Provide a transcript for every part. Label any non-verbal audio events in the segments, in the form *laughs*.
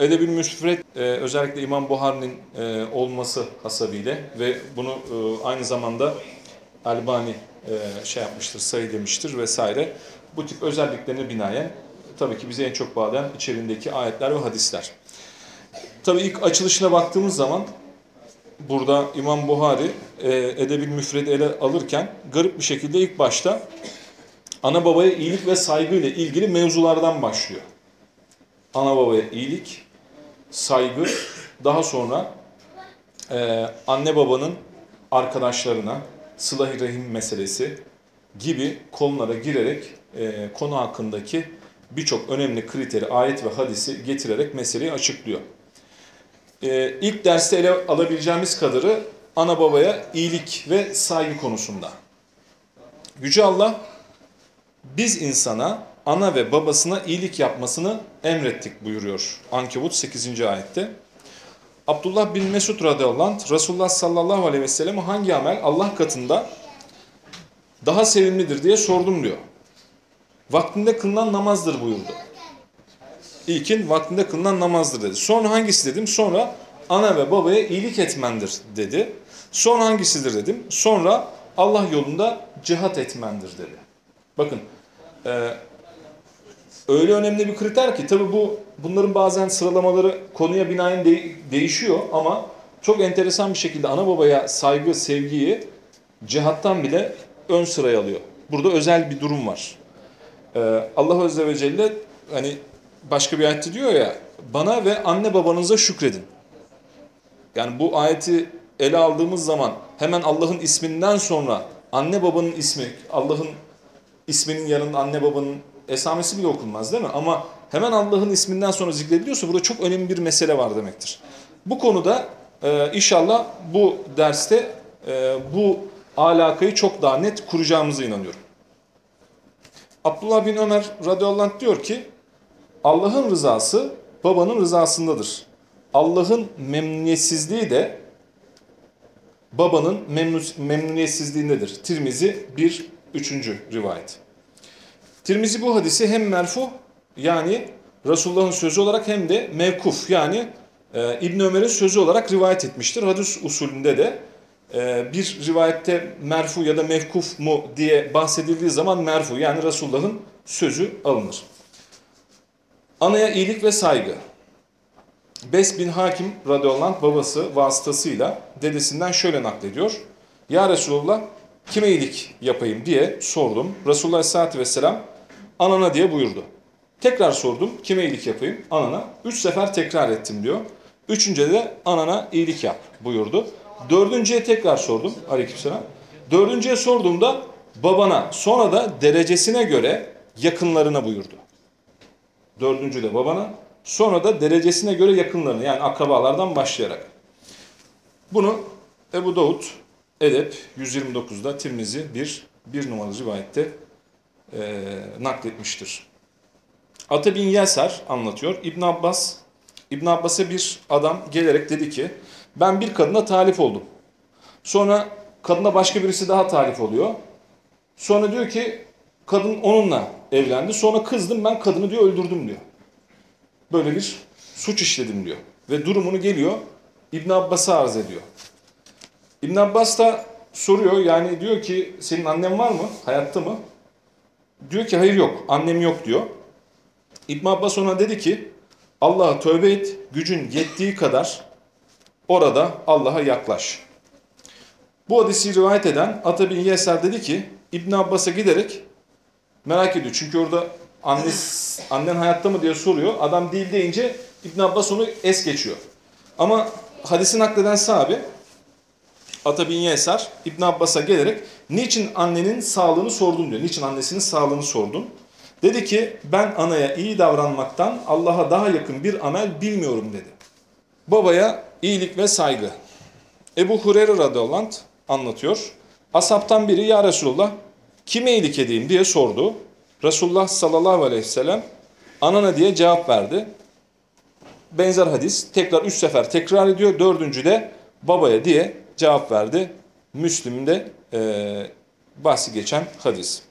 Edeb-ül Müsfred e, özellikle İmam Buhari'nin e, olması hasabıyla ve bunu e, aynı zamanda Albani e, şey yapmıştır, sayı vesaire. Bu tip özelliklerine binaen tabii ki bize en çok bağlayan içerisindeki ayetler ve hadisler. Tabii ilk açılışına baktığımız zaman burada İmam Buhari e, Edeb-ül Müfred'i ele alırken garip bir şekilde ilk başta ana babaya iyilik ve saygı ile ilgili mevzulardan başlıyor. Ana babaya iyilik, saygı, daha sonra e, anne babanın arkadaşlarına, sılah-ı rahim meselesi gibi konulara girerek e, konu hakkındaki birçok önemli kriteri, ayet ve hadisi getirerek meseleyi açıklıyor. E, ilk derste ele alabileceğimiz kadarı ana babaya iyilik ve saygı konusunda. Yüce Allah biz insana ana ve babasına iyilik yapmasını emrettik buyuruyor Ankebut 8. ayette. Abdullah bin Mesud radıyallahu anh Resulullah sallallahu aleyhi ve selleme hangi amel Allah katında daha sevimlidir diye sordum diyor. Vaktinde kılınan namazdır buyurdu. İlkin vaktinde kılınan namazdır dedi. Sonra hangisi dedim? Sonra ana ve babaya iyilik etmendir dedi. Sonra hangisidir dedim. Sonra Allah yolunda cihat etmendir dedi. Bakın e, öyle önemli bir kriter ki tabi bu bunların bazen sıralamaları konuya binaen de, değişiyor ama çok enteresan bir şekilde ana babaya saygı, sevgiyi cihattan bile ön sıraya alıyor. Burada özel bir durum var. Ee, Allah Azze ve Celle hani başka bir ayette diyor ya bana ve anne babanıza şükredin. Yani bu ayeti ele aldığımız zaman hemen Allah'ın isminden sonra anne babanın ismi, Allah'ın isminin yanında anne babanın esamesi bile okunmaz değil mi? Ama hemen Allah'ın isminden sonra zikrediliyorsa burada çok önemli bir mesele var demektir. Bu konuda e, inşallah bu derste e, bu alakayı çok daha net kuracağımıza inanıyorum. Abdullah bin Ömer radıyallahu diyor ki Allah'ın rızası babanın rızasındadır. Allah'ın memnuniyetsizliği de babanın memnun, memnuniyetsizliğindedir. Tirmizi bir üçüncü rivayet. Tirmizi bu hadisi hem merfu yani Resulullah'ın sözü olarak hem de mevkuf yani e, İbn Ömer'in sözü olarak rivayet etmiştir. Hadis usulünde de e, bir rivayette merfu ya da mevkuf mu diye bahsedildiği zaman merfu yani Resulullah'ın sözü alınır. Anaya iyilik ve saygı. Bes bin Hakim radıyallahu anh babası vasıtasıyla dedesinden şöyle naklediyor. Ya Resulullah kime iyilik yapayım diye sordum. Resulullah aleyhissalatü vesselam anana diye buyurdu. Tekrar sordum kime iyilik yapayım? Anana. Üç sefer tekrar ettim diyor. Üçüncüde de anana iyilik yap buyurdu. Dördüncüye tekrar sordum. Aleykümselam. Dördüncüye sorduğumda babana sonra da derecesine göre yakınlarına buyurdu. Dördüncü de babana sonra da derecesine göre yakınlarına yani akrabalardan başlayarak. Bunu Ebu Davud Edep 129'da Tirmizi bir, bir numaralı rivayette e, nakletmiştir. Ata bin Yasar anlatıyor. İbn Abbas İbn Abbas'a bir adam gelerek dedi ki ben bir kadına talip oldum. Sonra kadına başka birisi daha talip oluyor. Sonra diyor ki kadın onunla evlendi. Sonra kızdım ben kadını diyor öldürdüm diyor. Böyle bir suç işledim diyor. Ve durumunu geliyor İbn Abbas'a arz ediyor. İbn Abbas da soruyor yani diyor ki senin annen var mı? Hayatta mı? Diyor ki hayır yok. Annem yok diyor. İbn Abbas ona dedi ki Allah'a tövbe et. Gücün yettiği kadar orada Allah'a yaklaş. Bu hadisi rivayet eden Ata bin Yeser dedi ki İbn Abbas'a giderek merak ediyor. Çünkü orada annesi, annen hayatta mı diye soruyor. Adam değil deyince İbn Abbas onu es geçiyor. Ama hadisi nakleden sahabe Ata bin Yeser İbn Abbas'a gelerek niçin annenin sağlığını sordun diyor. Niçin annesinin sağlığını sordun. Dedi ki ben anaya iyi davranmaktan Allah'a daha yakın bir amel bilmiyorum dedi. Babaya iyilik ve saygı. Ebu Hureyre radıyallahu anlatıyor. Asaptan biri ya Resulullah kime iyilik edeyim diye sordu. Resulullah sallallahu aleyhi ve sellem anana diye cevap verdi. Benzer hadis tekrar üç sefer tekrar ediyor. Dördüncü de babaya diye cevap verdi. Müslim'de e, bahsi geçen hadis.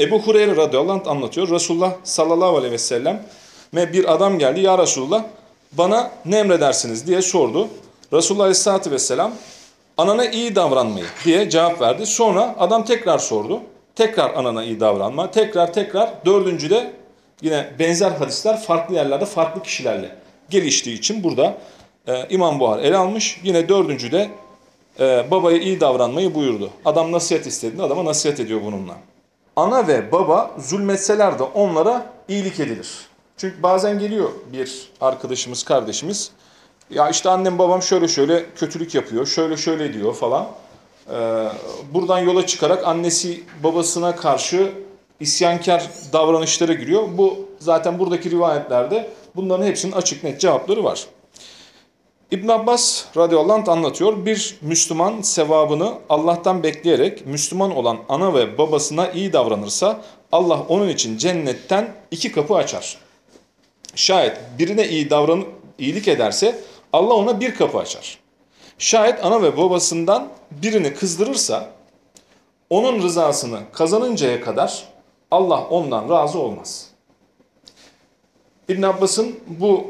Ebu Hureyre radıyallahu anh anlatıyor. Resulullah sallallahu aleyhi ve sellem bir adam geldi. Ya Resulullah bana ne emredersiniz diye sordu. Resulullah Aleyhisselatü Vesselam anana iyi davranmayı diye cevap verdi. Sonra adam tekrar sordu. Tekrar anana iyi davranma. Tekrar tekrar dördüncüde yine benzer hadisler farklı yerlerde farklı kişilerle geliştiği için burada e, İmam Buhar ele almış. Yine dördüncüde e, babaya iyi davranmayı buyurdu. Adam nasihat istediğinde adama nasihat ediyor bununla. Ana ve baba zulmetseler de onlara iyilik edilir. Çünkü bazen geliyor bir arkadaşımız, kardeşimiz. Ya işte annem babam şöyle şöyle kötülük yapıyor, şöyle şöyle diyor falan. Ee, buradan yola çıkarak annesi babasına karşı isyankar davranışlara giriyor. Bu zaten buradaki rivayetlerde bunların hepsinin açık net cevapları var. İbn Abbas radıyallahu anh anlatıyor. Bir Müslüman sevabını Allah'tan bekleyerek Müslüman olan ana ve babasına iyi davranırsa Allah onun için cennetten iki kapı açar. Şayet birine iyi davran iyilik ederse Allah ona bir kapı açar. Şayet ana ve babasından birini kızdırırsa onun rızasını kazanıncaya kadar Allah ondan razı olmaz. İbn Abbas'ın bu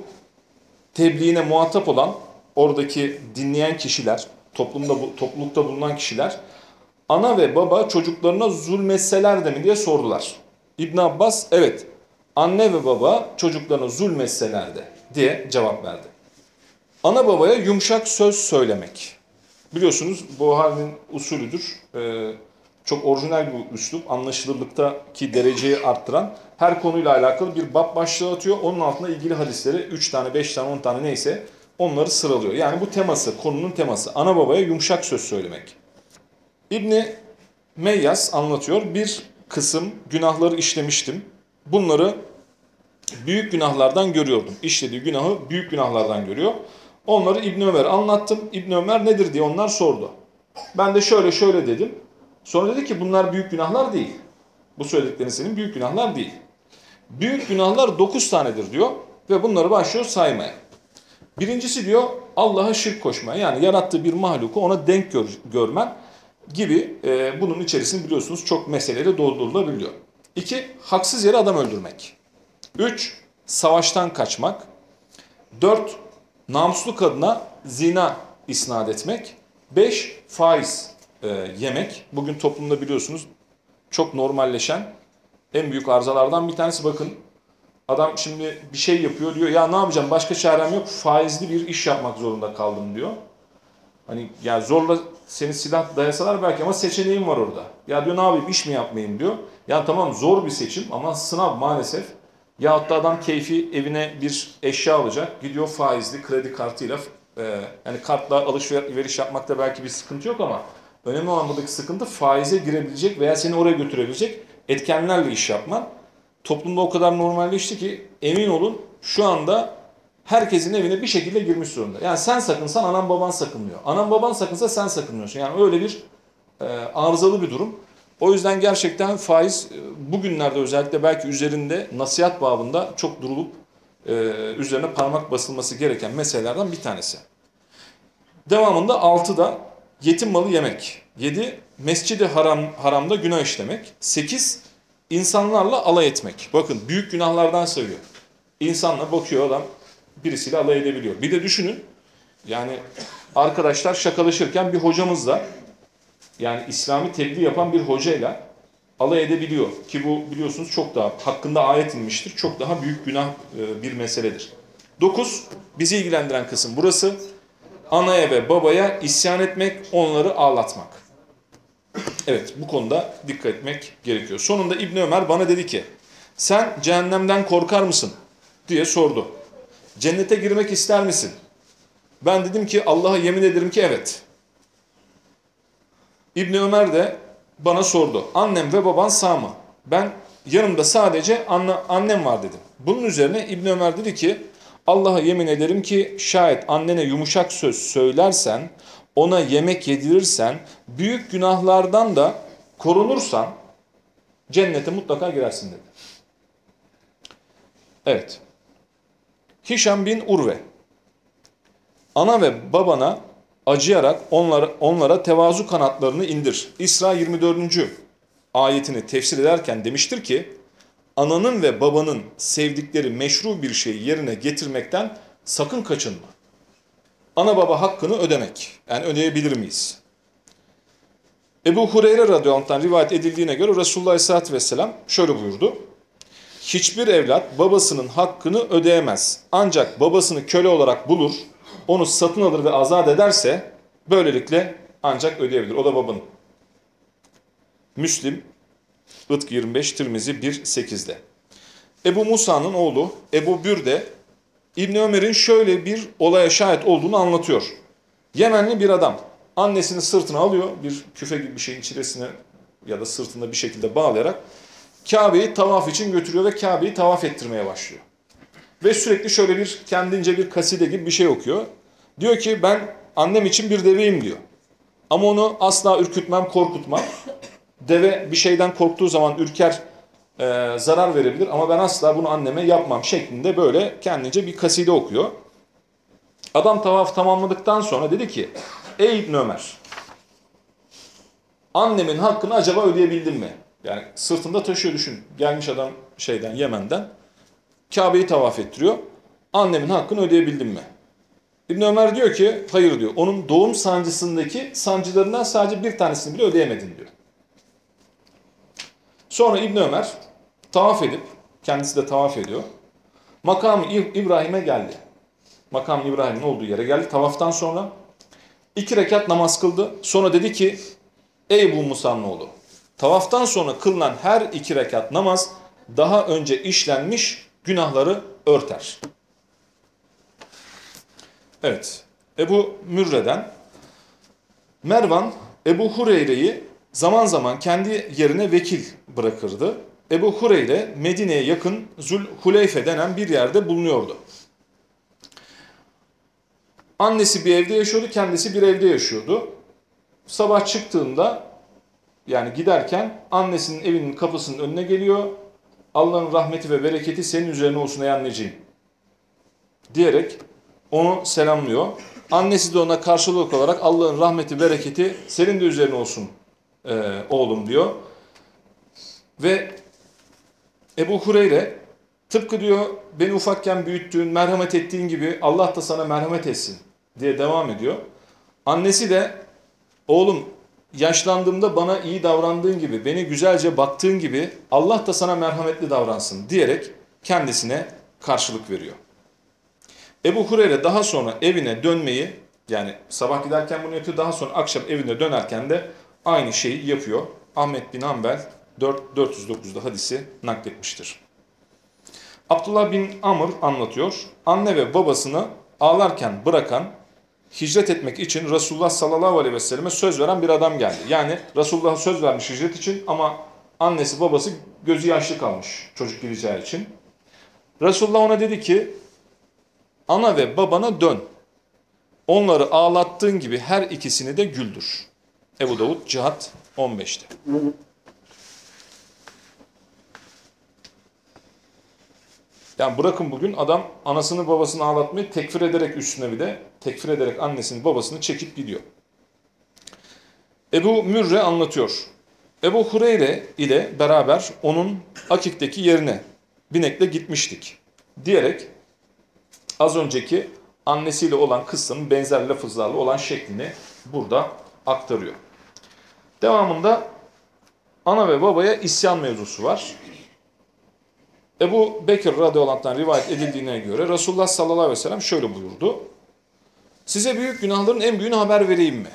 tebliğine muhatap olan oradaki dinleyen kişiler, toplumda toplulukta bulunan kişiler ana ve baba çocuklarına zulmetseler de mi diye sordular. İbn Abbas evet anne ve baba çocuklarına zulmetseler de diye cevap verdi. Ana babaya yumuşak söz söylemek. Biliyorsunuz bu halin usulüdür. Ee, çok orijinal bir üslup. Anlaşılırlıktaki dereceyi arttıran her konuyla alakalı bir bab başlığı atıyor. Onun altında ilgili hadisleri 3 tane, 5 tane, 10 tane neyse onları sıralıyor. Yani bu teması, konunun teması. Ana babaya yumuşak söz söylemek. İbni Meyyas anlatıyor. Bir kısım günahları işlemiştim. Bunları büyük günahlardan görüyordum. İşlediği günahı büyük günahlardan görüyor. Onları İbn Ömer anlattım. İbn Ömer nedir diye onlar sordu. Ben de şöyle şöyle dedim. Sonra dedi ki bunlar büyük günahlar değil. Bu söylediklerin senin büyük günahlar değil. Büyük günahlar 9 tanedir diyor ve bunları başlıyor saymaya. Birincisi diyor Allah'a şirk koşma. Yani yarattığı bir mahluku ona denk gör, görmen gibi e, bunun içerisinde biliyorsunuz çok meseleleri doldurulabiliyor. İki, haksız yere adam öldürmek. Üç, savaştan kaçmak. Dört, namuslu kadına zina isnat etmek. Beş, faiz e, yemek. Bugün toplumda biliyorsunuz çok normalleşen en büyük arızalardan bir tanesi bakın. Adam şimdi bir şey yapıyor diyor ya ne yapacağım başka çarem yok faizli bir iş yapmak zorunda kaldım diyor. Hani ya zorla seni silah dayasalar belki ama seçeneğim var orada. Ya diyor ne yapayım iş mi yapmayayım diyor. Ya tamam zor bir seçim ama sınav maalesef. Ya da adam keyfi evine bir eşya alacak. Gidiyor faizli kredi kartıyla e, yani kartla alışveriş yapmakta belki bir sıkıntı yok ama önemli olan buradaki sıkıntı faize girebilecek veya seni oraya götürebilecek etkenlerle iş yapman. Toplumda o kadar normalleşti ki emin olun şu anda herkesin evine bir şekilde girmiş durumda. Yani sen sakınsan anan baban sakınmıyor. Anan baban sakınsa sen sakınmıyorsun. Yani öyle bir e, arızalı bir durum. O yüzden gerçekten faiz e, bugünlerde özellikle belki üzerinde nasihat babında çok durulup e, üzerine parmak basılması gereken meselelerden bir tanesi. Devamında 6'da yetim malı yemek. 7 mescidi haram, haramda günah işlemek. 8 insanlarla alay etmek. Bakın büyük günahlardan sayıyor. İnsanla bakıyor adam birisiyle alay edebiliyor. Bir de düşünün yani arkadaşlar şakalaşırken bir hocamızla yani İslami tebliğ yapan bir hocayla alay edebiliyor. Ki bu biliyorsunuz çok daha hakkında ayet inmiştir. Çok daha büyük günah e, bir meseledir. 9. Bizi ilgilendiren kısım burası. Anaya ve babaya isyan etmek, onları ağlatmak. Evet bu konuda dikkat etmek gerekiyor. Sonunda İbn Ömer bana dedi ki sen cehennemden korkar mısın diye sordu. Cennete girmek ister misin? Ben dedim ki Allah'a yemin ederim ki evet. İbn Ömer de bana sordu. Annem ve baban sağ mı? Ben yanımda sadece anne, annem var dedim. Bunun üzerine İbn Ömer dedi ki Allah'a yemin ederim ki şayet annene yumuşak söz söylersen, ona yemek yedirirsen, büyük günahlardan da korunursan cennete mutlaka girersin dedi. Evet. Hişam bin Urve. Ana ve babana acıyarak onlara, onlara tevazu kanatlarını indir. İsra 24. ayetini tefsir ederken demiştir ki, ananın ve babanın sevdikleri meşru bir şeyi yerine getirmekten sakın kaçınma. Ana baba hakkını ödemek. Yani ödeyebilir miyiz? Ebu Hureyre radıyallahu rivayet edildiğine göre Resulullah aleyhissalatü vesselam şöyle buyurdu. Hiçbir evlat babasının hakkını ödeyemez. Ancak babasını köle olarak bulur, onu satın alır ve azat ederse böylelikle ancak ödeyebilir. O da babanın. Müslim, Itk 25, Tirmizi 1.8'de. Ebu Musa'nın oğlu Ebu Bürde İbn Ömer'in şöyle bir olaya şahit olduğunu anlatıyor. Yemenli bir adam annesini sırtına alıyor, bir küfe gibi bir şeyin çiresine ya da sırtında bir şekilde bağlayarak Kabe'yi tavaf için götürüyor ve Kabe'yi tavaf ettirmeye başlıyor. Ve sürekli şöyle bir kendince bir kaside gibi bir şey okuyor. Diyor ki ben annem için bir deveyim diyor. Ama onu asla ürkütmem, korkutmam. Deve bir şeyden korktuğu zaman ürker, e, zarar verebilir ama ben asla bunu anneme yapmam şeklinde böyle kendince bir kaside okuyor. Adam tavaf tamamladıktan sonra dedi ki Ey İbn Ömer annemin hakkını acaba ödeyebildim mi? Yani sırtında taşıyor düşün. Gelmiş adam şeyden Yemen'den Kabe'yi tavaf ettiriyor. Annemin hakkını ödeyebildim mi? İbn Ömer diyor ki hayır diyor. Onun doğum sancısındaki sancılarından sadece bir tanesini bile ödeyemedin diyor. Sonra İbn Ömer tavaf edip kendisi de tavaf ediyor. Makam İbrahim'e geldi. Makam İbrahim'in olduğu yere geldi. Tavaftan sonra iki rekat namaz kıldı. Sonra dedi ki ey bu Musa'nın tavaftan sonra kılınan her iki rekat namaz daha önce işlenmiş günahları örter. Evet. Ebu Mürre'den Mervan Ebu Hureyre'yi zaman zaman kendi yerine vekil bırakırdı. Ebu Hureyre Medine'ye yakın Zülhuleyfe denen bir yerde bulunuyordu. Annesi bir evde yaşıyordu, kendisi bir evde yaşıyordu. Sabah çıktığında yani giderken annesinin evinin kapısının önüne geliyor. Allah'ın rahmeti ve bereketi senin üzerine olsun ey anneciğim. Diyerek onu selamlıyor. Annesi de ona karşılık olarak Allah'ın rahmeti, bereketi senin de üzerine olsun e, oğlum diyor. Ve Ebu Hureyre tıpkı diyor beni ufakken büyüttüğün, merhamet ettiğin gibi Allah da sana merhamet etsin diye devam ediyor. Annesi de oğlum yaşlandığımda bana iyi davrandığın gibi, beni güzelce baktığın gibi Allah da sana merhametli davransın diyerek kendisine karşılık veriyor. Ebu Hureyre daha sonra evine dönmeyi yani sabah giderken bunu yapıyor daha sonra akşam evine dönerken de aynı şeyi yapıyor. Ahmet bin Hanbel 4, 409'da hadisi nakletmiştir. Abdullah bin Amr anlatıyor. Anne ve babasını ağlarken bırakan hicret etmek için Resulullah sallallahu aleyhi ve selleme söz veren bir adam geldi. Yani Resulullah'a söz vermiş hicret için ama annesi babası gözü yaşlı kalmış çocuk gideceği için. Resulullah ona dedi ki ana ve babana dön. Onları ağlattığın gibi her ikisini de güldür. Ebu Davud Cihat 15'te. Yani bırakın bugün adam anasını babasını ağlatmayı tekfir ederek üstüne bir de tekfir ederek annesini babasını çekip gidiyor. Ebu Mürre anlatıyor. Ebu Hureyre ile beraber onun Akik'teki yerine binekle gitmiştik diyerek az önceki annesiyle olan kıssanın benzer lafızlarla olan şeklini burada aktarıyor. Devamında ana ve babaya isyan mevzusu var. Ebu Bekir radıyallahu rivayet edildiğine göre Resulullah sallallahu aleyhi ve sellem şöyle buyurdu. Size büyük günahların en büyüğünü haber vereyim mi?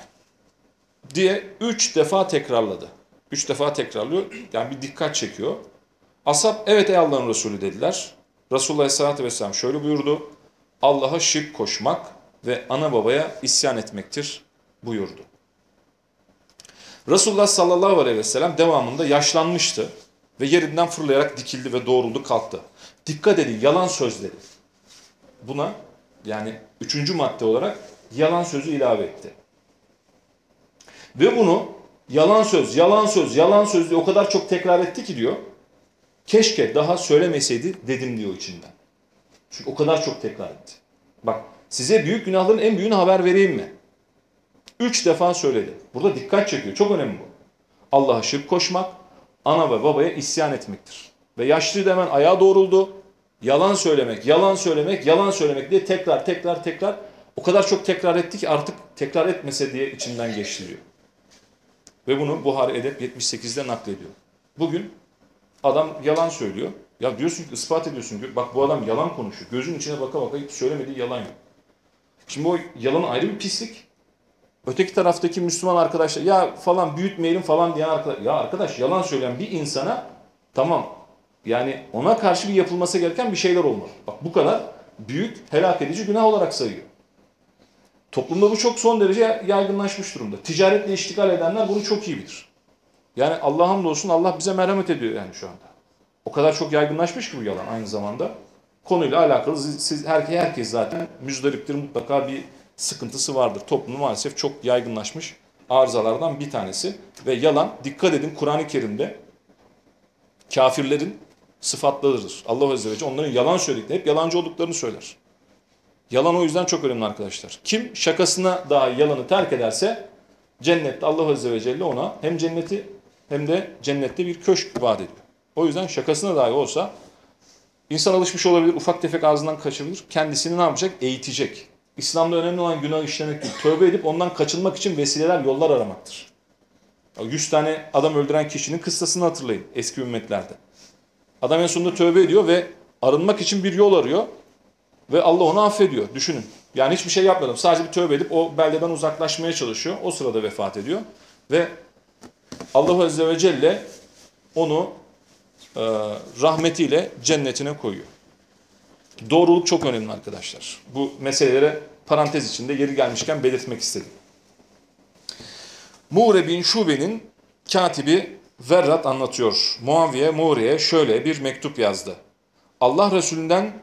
Diye üç defa tekrarladı. Üç defa tekrarlıyor. Yani bir dikkat çekiyor. Ashab evet ey Allah'ın Resulü dediler. Resulullah aleyhissalatü vesselam şöyle buyurdu. Allah'a şirk koşmak ve ana babaya isyan etmektir buyurdu. Resulullah sallallahu aleyhi ve sellem devamında yaşlanmıştı ve yerinden fırlayarak dikildi ve doğruldu kalktı. Dikkat edin yalan sözleri. Buna yani üçüncü madde olarak yalan sözü ilave etti. Ve bunu yalan söz, yalan söz, yalan söz diye o kadar çok tekrar etti ki diyor. Keşke daha söylemeseydi dedim diyor içinden. Çünkü o kadar çok tekrar etti. Bak size büyük günahların en büyüğünü haber vereyim mi? Üç defa söyledi. Burada dikkat çekiyor. Çok önemli bu. Allah'a şirk koşmak, ana ve babaya isyan etmektir. Ve yaşlıydı hemen ayağa doğruldu. Yalan söylemek, yalan söylemek, yalan söylemek diye tekrar tekrar tekrar o kadar çok tekrar etti ki artık tekrar etmese diye içinden geçti diyor. Ve bunu Buhari Edep 78'de naklediyor. Bugün adam yalan söylüyor. Ya diyorsun ki ispat ediyorsun bak bu adam yalan konuşuyor. Gözün içine baka baka hiç söylemediği yalan yok. Şimdi o yalan ayrı bir pislik. Öteki taraftaki Müslüman arkadaşlar ya falan büyütmeyelim falan diyen arkadaş. Ya arkadaş yalan söyleyen bir insana tamam yani ona karşı bir yapılması gereken bir şeyler olmalı. Bak bu kadar büyük helak edici günah olarak sayıyor. Toplumda bu çok son derece yaygınlaşmış durumda. Ticaretle iştigal edenler bunu çok iyi bilir. Yani Allah'a hamdolsun Allah bize merhamet ediyor yani şu anda. O kadar çok yaygınlaşmış ki bu yalan aynı zamanda. Konuyla alakalı siz herkes, herkes zaten müzdariptir mutlaka bir sıkıntısı vardır. Toplumda maalesef çok yaygınlaşmış arızalardan bir tanesi. Ve yalan dikkat edin Kur'an-ı Kerim'de kafirlerin sıfatlarıdır. Allah Azze ve Celle onların yalan söylediklerini, hep yalancı olduklarını söyler. Yalan o yüzden çok önemli arkadaşlar. Kim şakasına daha yalanı terk ederse cennette Allah Azze ve Celle ona hem cenneti hem de cennette bir köşk vaat ediyor. O yüzden şakasına dahi olsa insan alışmış olabilir, ufak tefek ağzından kaçabilir. Kendisini ne yapacak? Eğitecek. İslam'da önemli olan günah işlemek değil. Tövbe edip ondan kaçınmak için vesileler, yollar aramaktır. 100 tane adam öldüren kişinin kıssasını hatırlayın eski ümmetlerde. Adam en sonunda tövbe ediyor ve arınmak için bir yol arıyor. Ve Allah onu affediyor. Düşünün. Yani hiçbir şey yapmadım. Sadece bir tövbe edip o beldeden uzaklaşmaya çalışıyor. O sırada vefat ediyor. Ve Allah Azze ve Celle onu e, rahmetiyle cennetine koyuyor. Doğruluk çok önemli arkadaşlar. Bu meselelere parantez içinde yeri gelmişken belirtmek istedim. Muğre bin Şube'nin katibi Verrat anlatıyor. Muaviye Muğre'ye şöyle bir mektup yazdı. Allah Resulünden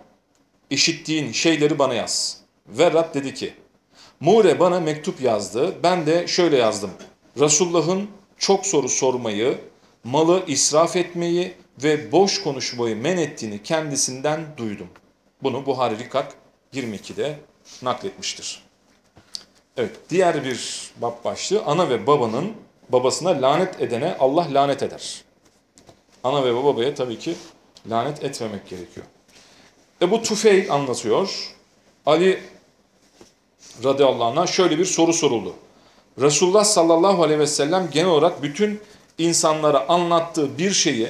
işittiğin şeyleri bana yaz. Verrat dedi ki, Muğre bana mektup yazdı, ben de şöyle yazdım. Resulullah'ın çok soru sormayı, malı israf etmeyi ve boş konuşmayı men ettiğini kendisinden duydum. Bunu Buhari Rikak 22'de nakletmiştir. Evet, diğer bir bab başlığı ana ve babanın babasına lanet edene Allah lanet eder. Ana ve babaya tabii ki lanet etmemek gerekiyor. Ebu Tufeyl anlatıyor. Ali radıyallahu anh'a şöyle bir soru soruldu. Resulullah sallallahu aleyhi ve sellem genel olarak bütün insanlara anlattığı bir şeyi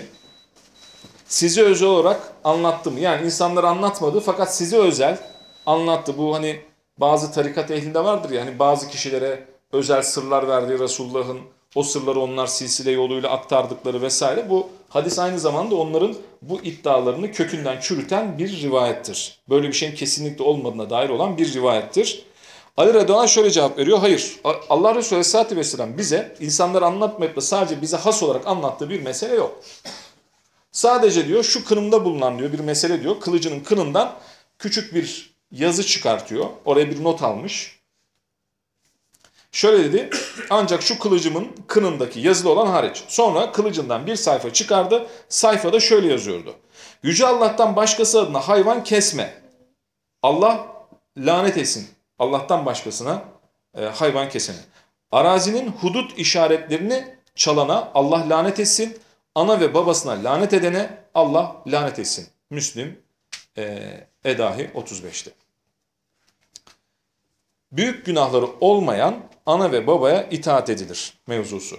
size özel olarak anlattı mı? Yani insanlara anlatmadı fakat size özel anlattı. Bu hani bazı tarikat ehlinde vardır ya hani bazı kişilere özel sırlar verdiği Resulullah'ın o sırları onlar silsile yoluyla aktardıkları vesaire. Bu hadis aynı zamanda onların bu iddialarını kökünden çürüten bir rivayettir. Böyle bir şeyin kesinlikle olmadığına dair olan bir rivayettir. Ali Reddoğan şöyle cevap veriyor. Hayır. Allah Resulü Aleyhisselatü Vesselam bize insanları anlatmayıp da sadece bize has olarak anlattığı bir mesele yok. Sadece diyor şu kınımda bulunan diyor bir mesele diyor. Kılıcının kınından küçük bir yazı çıkartıyor. Oraya bir not almış. Şöyle dedi, ancak şu kılıcımın kınındaki yazılı olan hariç. Sonra kılıcından bir sayfa çıkardı, sayfada şöyle yazıyordu. Yüce Allah'tan başkası adına hayvan kesme. Allah lanet etsin. Allah'tan başkasına e, hayvan kesene. Arazinin hudut işaretlerini çalana Allah lanet etsin. Ana ve babasına lanet edene Allah lanet etsin. Müslim e, Edahi 35'te. Büyük günahları olmayan ana ve babaya itaat edilir mevzusu.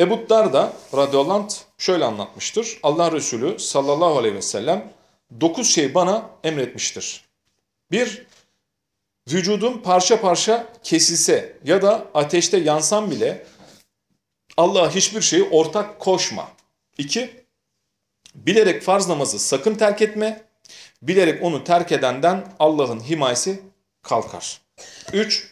Ebu Darda radıyallahu anh şöyle anlatmıştır. Allah Resulü sallallahu aleyhi ve sellem dokuz şey bana emretmiştir. Bir, vücudum parça parça kesilse ya da ateşte yansam bile Allah'a hiçbir şeyi ortak koşma. İki, bilerek farz namazı sakın terk etme. Bilerek onu terk edenden Allah'ın himayesi kalkar. 3.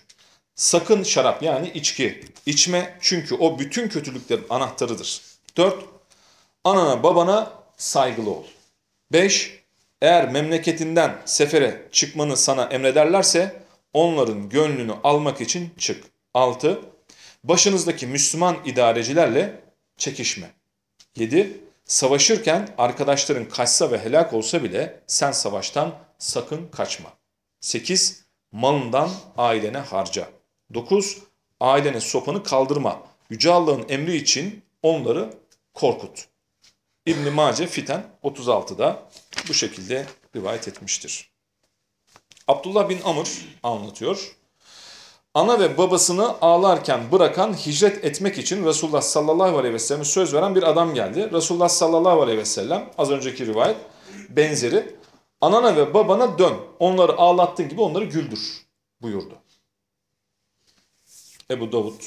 Sakın şarap yani içki içme çünkü o bütün kötülüklerin anahtarıdır. 4. Anana babana saygılı ol. 5. Eğer memleketinden sefere çıkmanı sana emrederlerse onların gönlünü almak için çık. 6. Başınızdaki Müslüman idarecilerle çekişme. 7. Savaşırken arkadaşların kaçsa ve helak olsa bile sen savaştan sakın kaçma. 8 malından ailene harca. 9. Ailenin sopanı kaldırma. Yüce Allah'ın emri için onları korkut. İbn Mace Fiten 36'da bu şekilde rivayet etmiştir. Abdullah bin Amr anlatıyor. Ana ve babasını ağlarken bırakan hicret etmek için Resulullah sallallahu aleyhi ve sellem söz veren bir adam geldi. Resulullah sallallahu aleyhi ve sellem az önceki rivayet benzeri anana ve babana dön onları ağlattığın gibi onları güldür buyurdu. Ebu Davud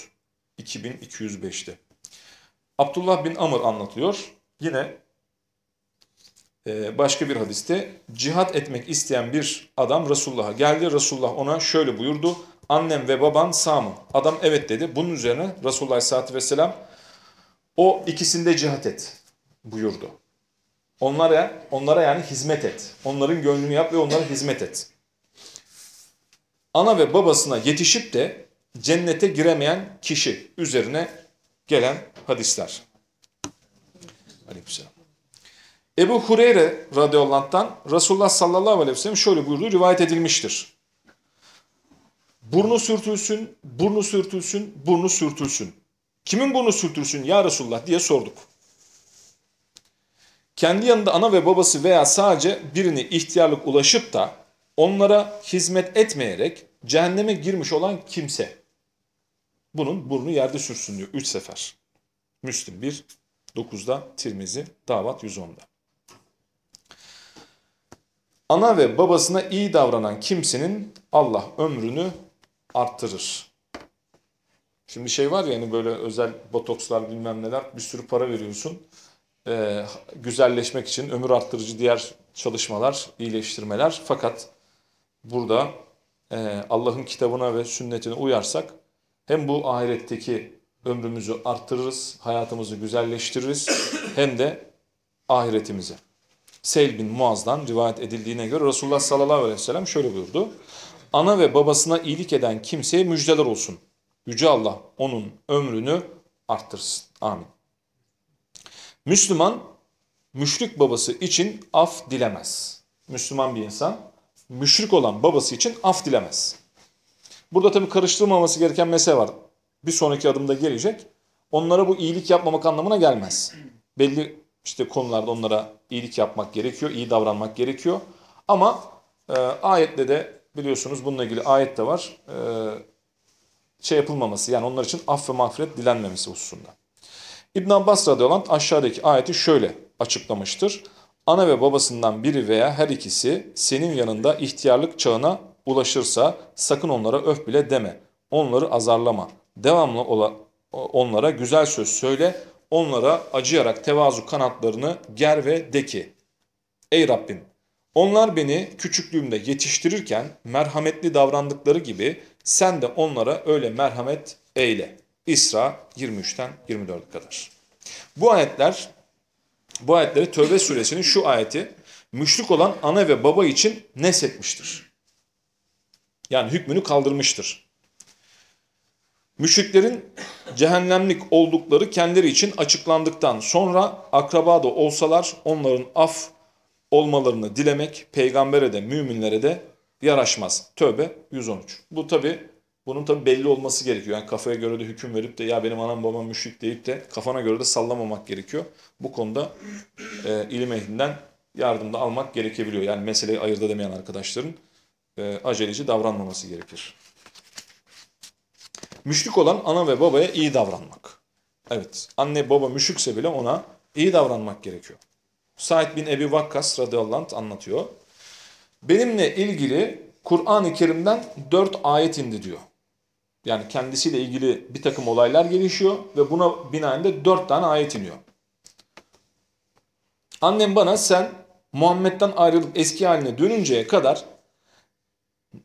2205'te. Abdullah bin Amr anlatıyor. Yine e, başka bir hadiste cihat etmek isteyen bir adam Resulullah'a geldi. Resulullah ona şöyle buyurdu. Annem ve baban sağ mı? Adam evet dedi. Bunun üzerine Resulullah Aleyhisselatü Vesselam o ikisinde cihat et buyurdu. Onlara, onlara yani hizmet et. Onların gönlünü yap ve onlara hizmet et. Ana ve babasına yetişip de cennete giremeyen kişi üzerine gelen hadisler. Aleykümselam. Ebu Hureyre radıyallahu anh'tan Resulullah sallallahu aleyhi ve sellem şöyle buyurduğu rivayet edilmiştir. Burnu sürtülsün, burnu sürtülsün, burnu sürtülsün. Kimin burnu sürtülsün ya Resulullah diye sorduk. Kendi yanında ana ve babası veya sadece birini ihtiyarlık ulaşıp da onlara hizmet etmeyerek cehenneme girmiş olan kimse. Bunun burnu yerde sürsün diyor. Üç sefer. Müslim 1, 9'da Tirmizi, Davat 110'da. Ana ve babasına iyi davranan kimsenin Allah ömrünü arttırır. Şimdi şey var ya hani böyle özel botokslar bilmem neler bir sürü para veriyorsun. Ee, güzelleşmek için ömür arttırıcı diğer çalışmalar, iyileştirmeler. Fakat burada e, Allah'ın kitabına ve sünnetine uyarsak hem bu ahiretteki ömrümüzü arttırırız, hayatımızı güzelleştiririz *clears throat* hem de ahiretimizi. Seyl bin Muaz'dan rivayet edildiğine göre Resulullah sallallahu aleyhi ve sellem şöyle buyurdu. Ana ve babasına iyilik eden kimseye müjdeler olsun. Yüce Allah onun ömrünü arttırsın. Amin. Müslüman müşrik babası için af dilemez. Müslüman bir insan müşrik olan babası için af dilemez. Burada tabii karıştırılmaması gereken mesele var. Bir sonraki adımda gelecek. Onlara bu iyilik yapmamak anlamına gelmez. Belli işte konularda onlara iyilik yapmak gerekiyor, iyi davranmak gerekiyor. Ama e, ayetle de biliyorsunuz bununla ilgili ayet de var. E, şey yapılmaması yani onlar için af ve mağfiret dilenmemesi hususunda. İbn Abbas radıyallahu anh aşağıdaki ayeti şöyle açıklamıştır. Ana ve babasından biri veya her ikisi senin yanında ihtiyarlık çağına ulaşırsa sakın onlara öf bile deme. Onları azarlama. Devamlı ola, onlara güzel söz söyle. Onlara acıyarak tevazu kanatlarını ger ve de ki. Ey Rabbim onlar beni küçüklüğümde yetiştirirken merhametli davrandıkları gibi sen de onlara öyle merhamet eyle. İsra 23'ten 24'e kadar. Bu ayetler, bu ayetleri Tövbe suresinin şu ayeti müşrik olan ana ve baba için nesetmiştir. Yani hükmünü kaldırmıştır. Müşriklerin cehennemlik oldukları kendileri için açıklandıktan sonra akraba da olsalar onların af olmalarını dilemek peygambere de müminlere de yaraşmaz. Tövbe 113. Bu tabi bunun tabi belli olması gerekiyor. Yani kafaya göre de hüküm verip de ya benim anam babam müşrik deyip de kafana göre de sallamamak gerekiyor. Bu konuda e, ilim ehlinden yardım da almak gerekebiliyor. Yani meseleyi ayırt edemeyen arkadaşların e, aceleci davranmaması gerekir. Müşrik olan ana ve babaya iyi davranmak. Evet anne baba müşrikse bile ona iyi davranmak gerekiyor. Said bin Ebi Vakkas radıyallahu anh anlatıyor. Benimle ilgili Kur'an-ı Kerim'den dört ayet indi diyor. Yani kendisiyle ilgili bir takım olaylar gelişiyor ve buna binaen de dört tane ayet iniyor. Annem bana sen Muhammed'den ayrılıp eski haline dönünceye kadar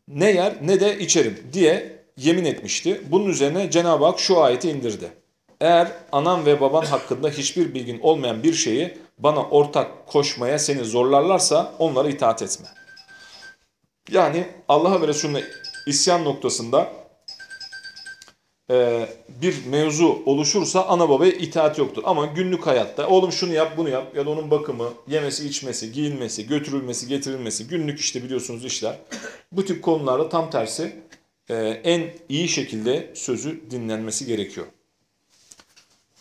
ne yer ne de içerim diye yemin etmişti. Bunun üzerine Cenab-ı Hak şu ayeti indirdi. Eğer anam ve baban hakkında hiçbir bilgin olmayan bir şeyi bana ortak koşmaya seni zorlarlarsa onlara itaat etme. Yani Allah'a ve Resulüne isyan noktasında e, bir mevzu oluşursa ana babaya itaat yoktur. Ama günlük hayatta oğlum şunu yap bunu yap ya da onun bakımı, yemesi, içmesi, giyinmesi, götürülmesi, getirilmesi günlük işte biliyorsunuz işler. Bu tip konularda tam tersi e, en iyi şekilde sözü dinlenmesi gerekiyor.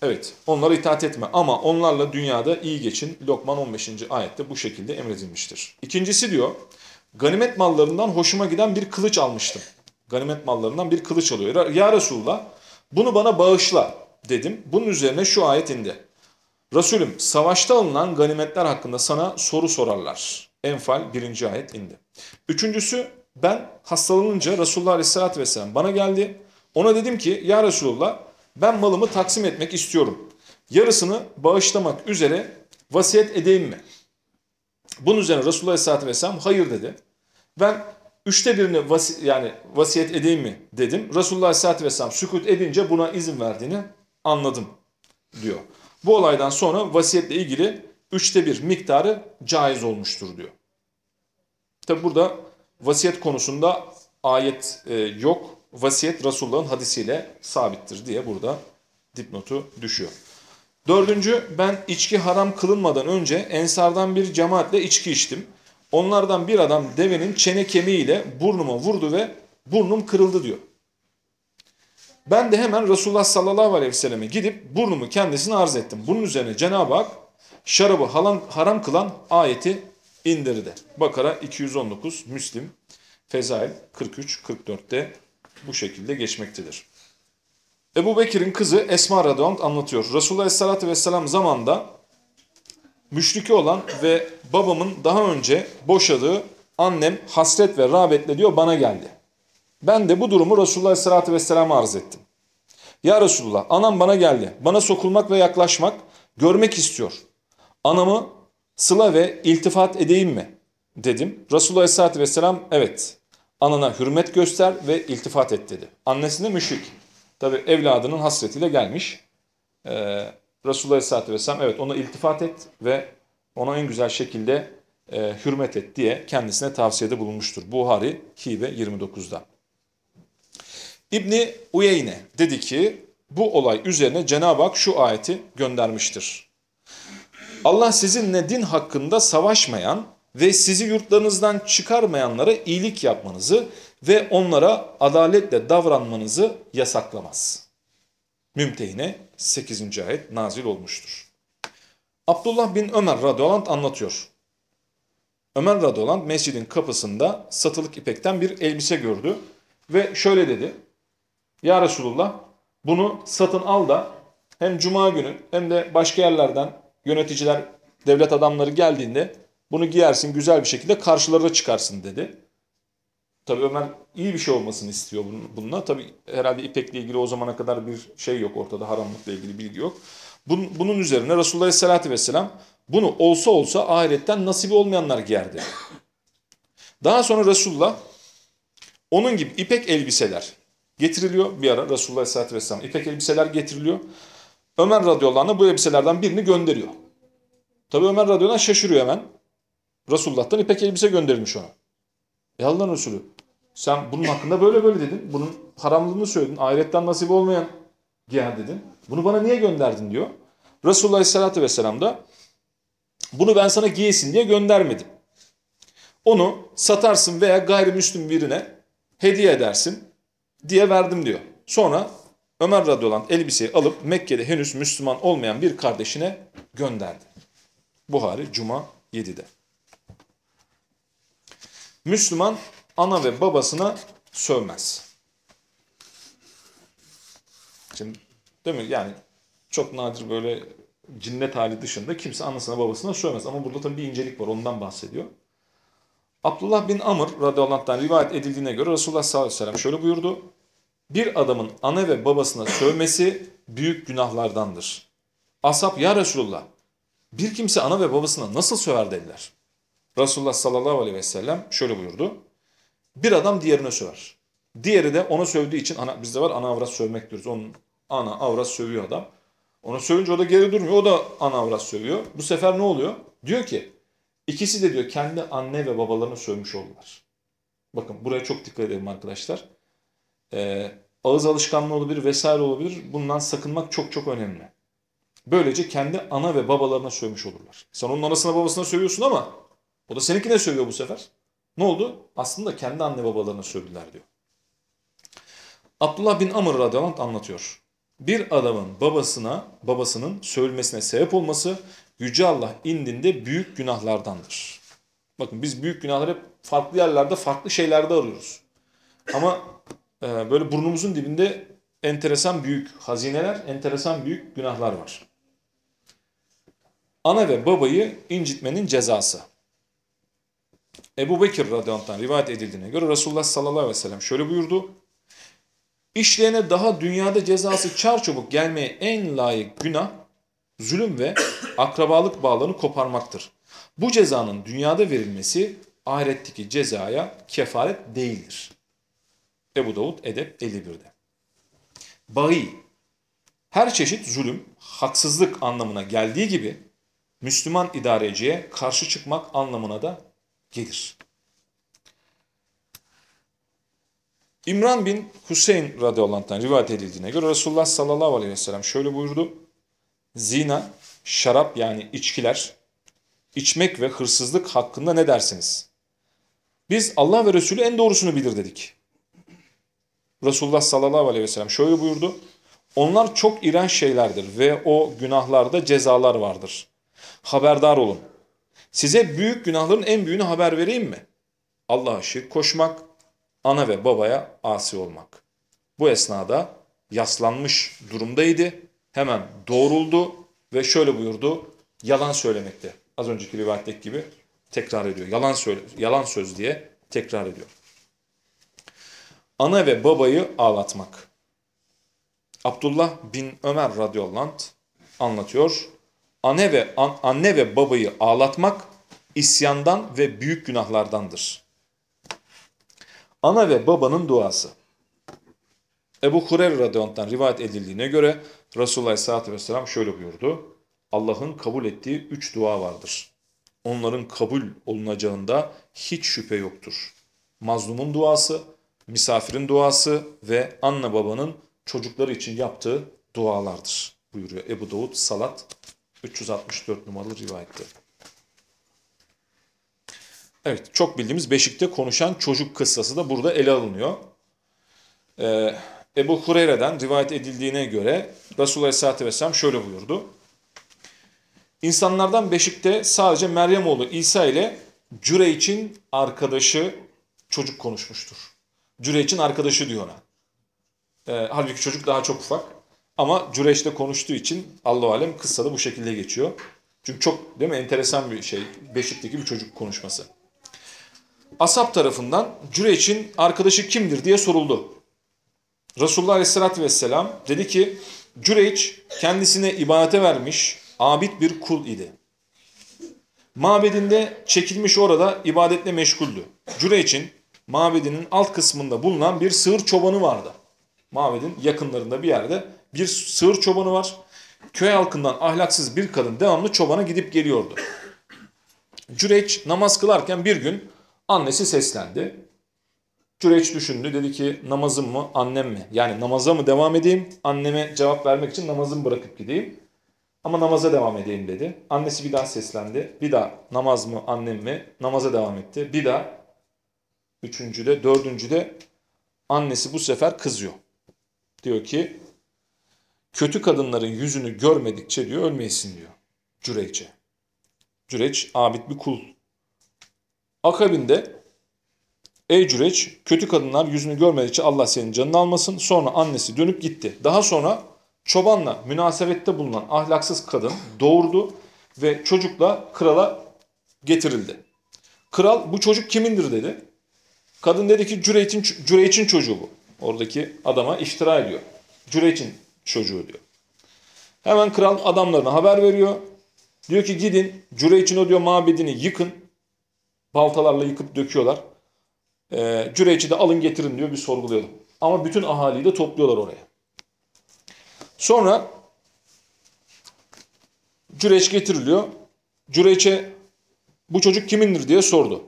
Evet, onlara itaat etme ama onlarla dünyada iyi geçin. Lokman 15. ayette bu şekilde emredilmiştir. İkincisi diyor, ganimet mallarından hoşuma giden bir kılıç almıştım. Ganimet mallarından bir kılıç alıyor. Ya Resulullah bunu bana bağışla dedim. Bunun üzerine şu ayet indi. Resulüm savaşta alınan ganimetler hakkında sana soru sorarlar. Enfal 1. ayet indi. Üçüncüsü ben hastalanınca Resulullah Aleyhisselatü Vesselam bana geldi. Ona dedim ki ya Resulullah ben malımı taksim etmek istiyorum. Yarısını bağışlamak üzere vasiyet edeyim mi? Bunun üzerine Resulullah Aleyhisselatü Vesselam hayır dedi. Ben üçte birini vasi, yani vasiyet edeyim mi dedim. Resulullah Aleyhisselatü Vesselam sükut edince buna izin verdiğini anladım diyor. Bu olaydan sonra vasiyetle ilgili üçte bir miktarı caiz olmuştur diyor. Tabi burada vasiyet konusunda ayet e, yok. Vasiyet Resulullah'ın hadisiyle sabittir diye burada dipnotu düşüyor. Dördüncü, ben içki haram kılınmadan önce ensardan bir cemaatle içki içtim. Onlardan bir adam devenin çene kemiğiyle burnuma vurdu ve burnum kırıldı diyor. Ben de hemen Resulullah sallallahu aleyhi ve selleme gidip burnumu kendisine arz ettim. Bunun üzerine Cenab-ı Hak şarabı haram, kılan ayeti indirdi. Bakara 219, Müslim, Fezail 43-44'te bu şekilde geçmektedir. Ebu Bekir'in kızı Esma radıyallahu anlatıyor. Resulullah aleyhissalatü vesselam zamanında müşriki olan ve babamın daha önce boşadığı annem hasret ve rağbetle diyor bana geldi. Ben de bu durumu Resulullah aleyhissalatü vesselam'a arz ettim. Ya Resulullah anam bana geldi. Bana sokulmak ve yaklaşmak, görmek istiyor. Anamı sıla ve iltifat edeyim mi? Dedim. Resulullah aleyhissalatü vesselam evet anana hürmet göster ve iltifat et dedi. Annesi de müşrik. Tabi evladının hasretiyle gelmiş. Ee, Resulullah Aleyhisselatü Vesselam evet ona iltifat et ve ona en güzel şekilde e, hürmet et diye kendisine tavsiyede bulunmuştur. Buhari Hibe 29'da. İbni Uyeyne dedi ki bu olay üzerine Cenab-ı Hak şu ayeti göndermiştir. Allah sizinle din hakkında savaşmayan ve sizi yurtlarınızdan çıkarmayanlara iyilik yapmanızı ve onlara adaletle davranmanızı yasaklamaz. Mümtehine 8. ayet nazil olmuştur. Abdullah bin Ömer radıyallahu anlatıyor. Ömer radıyallahu mescidin kapısında satılık ipekten bir elbise gördü ve şöyle dedi. Ya Resulullah bunu satın al da hem cuma günü hem de başka yerlerden yöneticiler, devlet adamları geldiğinde bunu giyersin güzel bir şekilde karşılarına çıkarsın dedi. Tabi Ömer iyi bir şey olmasını istiyor bununla. Tabi herhalde ipekle ilgili o zamana kadar bir şey yok ortada haramlıkla ilgili bilgi yok. Bunun, üzerine Resulullah Aleyhisselatü Vesselam bunu olsa olsa ahiretten nasibi olmayanlar giyerdi. Daha sonra Resulullah onun gibi ipek elbiseler getiriliyor bir ara Resulullah Aleyhisselatü Vesselam ipek elbiseler getiriliyor. Ömer radıyallahu anh bu elbiselerden birini gönderiyor. Tabi Ömer radıyallahu anh şaşırıyor hemen. Resulullah'tan ipek elbise gönderilmiş ona. E Allah'ın Resulü sen bunun hakkında böyle böyle dedin. Bunun haramlığını söyledin. Ahiretten nasip olmayan giyer dedin. Bunu bana niye gönderdin diyor. Resulullah Aleyhisselatü Vesselam da bunu ben sana giyesin diye göndermedim. Onu satarsın veya gayrimüslim birine hediye edersin diye verdim diyor. Sonra Ömer radıyallahu elbiseyi alıp Mekke'de henüz Müslüman olmayan bir kardeşine gönderdi. Buhari Cuma 7'de. Müslüman ana ve babasına sövmez. Şimdi değil mi? Yani çok nadir böyle cinnet hali dışında kimse anasına babasına sövmez. Ama burada tabii bir incelik var ondan bahsediyor. Abdullah bin Amr radıyallahu anh'tan rivayet edildiğine göre Resulullah sallallahu aleyhi ve sellem şöyle buyurdu. Bir adamın ana ve babasına sövmesi büyük günahlardandır. Ashab ya Resulullah bir kimse ana ve babasına nasıl söver dediler. Resulullah sallallahu aleyhi ve sellem şöyle buyurdu. Bir adam diğerine söver. Diğeri de ona sövdüğü için ana, bizde var ana avrat sövmek diyoruz. Onun ana avrat sövüyor adam. Ona sövünce o da geri durmuyor. O da ana avrat sövüyor. Bu sefer ne oluyor? Diyor ki ikisi de diyor kendi anne ve babalarını sövmüş oldular. Bakın buraya çok dikkat edelim arkadaşlar. Ee, ağız alışkanlığı olabilir vesaire olabilir. Bundan sakınmak çok çok önemli. Böylece kendi ana ve babalarına sövmüş olurlar. Sen onun anasına babasına sövüyorsun ama o da seninkine sövüyor bu sefer. Ne oldu? Aslında kendi anne babalarına sövdüler diyor. Abdullah bin Amr radıyallahu anlatıyor. bir adamın babasına, babasının sövülmesine sebep olması Yüce Allah indinde büyük günahlardandır. Bakın biz büyük günahları hep farklı yerlerde, farklı şeylerde arıyoruz. Ama e, böyle burnumuzun dibinde enteresan büyük hazineler, enteresan büyük günahlar var. Ana ve babayı incitmenin cezası. Ebu Bekir radıyallahu rivayet edildiğine göre Resulullah sallallahu aleyhi ve sellem şöyle buyurdu. İşleyene daha dünyada cezası çarçabuk gelmeye en layık günah, zulüm ve akrabalık bağlarını koparmaktır. Bu cezanın dünyada verilmesi ahiretteki cezaya kefaret değildir. Ebu Davud Edep 51'de. Bayi, her çeşit zulüm, haksızlık anlamına geldiği gibi Müslüman idareciye karşı çıkmak anlamına da gelir. İmran bin Hüseyin radıyallahu anh'tan rivayet edildiğine göre Resulullah sallallahu aleyhi ve sellem şöyle buyurdu. Zina, şarap yani içkiler, içmek ve hırsızlık hakkında ne dersiniz? Biz Allah ve Resulü en doğrusunu bilir dedik. Resulullah sallallahu aleyhi ve sellem şöyle buyurdu. Onlar çok iğrenç şeylerdir ve o günahlarda cezalar vardır. Haberdar olun. Size büyük günahların en büyüğünü haber vereyim mi? Allah'a şirk koşmak, ana ve babaya asi olmak. Bu esnada yaslanmış durumdaydı. Hemen doğruldu ve şöyle buyurdu. Yalan söylemekte. Az önceki rivayetteki gibi tekrar ediyor. Yalan söyle, yalan söz diye tekrar ediyor. Ana ve babayı ağlatmak. Abdullah bin Ömer radıyallahu anh anlatıyor. Anne ve an, anne ve babayı ağlatmak isyandan ve büyük günahlardandır. Ana ve babanın duası. Ebu Hureyre radıyallahu rivayet edildiğine göre Resulullah aleyhissalatü vesselam şöyle buyurdu. Allah'ın kabul ettiği üç dua vardır. Onların kabul olunacağında hiç şüphe yoktur. Mazlumun duası, misafirin duası ve anne babanın çocukları için yaptığı dualardır buyuruyor Ebu Davud Salat 364 numaralı rivayette. Evet çok bildiğimiz Beşik'te konuşan çocuk kıssası da burada ele alınıyor. Ee, Ebu Hureyre'den rivayet edildiğine göre Resulullah Aleyhisselatü Vesselam şöyle buyurdu. İnsanlardan Beşik'te sadece Meryem oğlu İsa ile Cüreyç'in arkadaşı çocuk konuşmuştur. Cüreyç'in arkadaşı diyor ona. Ee, halbuki çocuk daha çok ufak. Ama Cüreyç'te konuştuğu için Allah alem kıssa da bu şekilde geçiyor. Çünkü çok değil mi enteresan bir şey. Beşik'teki bir çocuk konuşması. Asap tarafından Cüreyç'in arkadaşı kimdir diye soruldu. Resulullah Aleyhisselatü Vesselam dedi ki Cüreyç kendisine ibadete vermiş abid bir kul idi. Mabedinde çekilmiş orada ibadetle meşguldü. Cüreyç'in mabedinin alt kısmında bulunan bir sığır çobanı vardı. Mabedin yakınlarında bir yerde bir sığır çobanı var. Köy halkından ahlaksız bir kadın devamlı çobana gidip geliyordu. Cüreç namaz kılarken bir gün annesi seslendi. Cüreç düşündü dedi ki namazım mı annem mi? Yani namaza mı devam edeyim anneme cevap vermek için namazımı bırakıp gideyim. Ama namaza devam edeyim dedi. Annesi bir daha seslendi. Bir daha namaz mı annem mi? Namaza devam etti. Bir daha üçüncüde dördüncüde annesi bu sefer kızıyor. Diyor ki kötü kadınların yüzünü görmedikçe diyor ölmeyesin diyor. Cüreç'e. Cüreç abid bir kul. Akabinde ey Cüreç kötü kadınlar yüzünü görmedikçe Allah senin canını almasın. Sonra annesi dönüp gitti. Daha sonra çobanla münasebette bulunan ahlaksız kadın doğurdu ve çocukla krala getirildi. Kral bu çocuk kimindir dedi. Kadın dedi ki Cüreyç'in Cüreyç'in çocuğu bu. Oradaki adama iftira ediyor. Cüreyç'in çocuğu diyor. Hemen kral adamlarına haber veriyor. Diyor ki gidin Cüreyç'in o diyor mabedini yıkın. Baltalarla yıkıp döküyorlar. E, Cüreyç'i de alın getirin diyor bir sorgulayalım. Ama bütün ahaliyi de topluyorlar oraya. Sonra Cüreyç getiriliyor. Cüreyç'e bu çocuk kimindir diye sordu.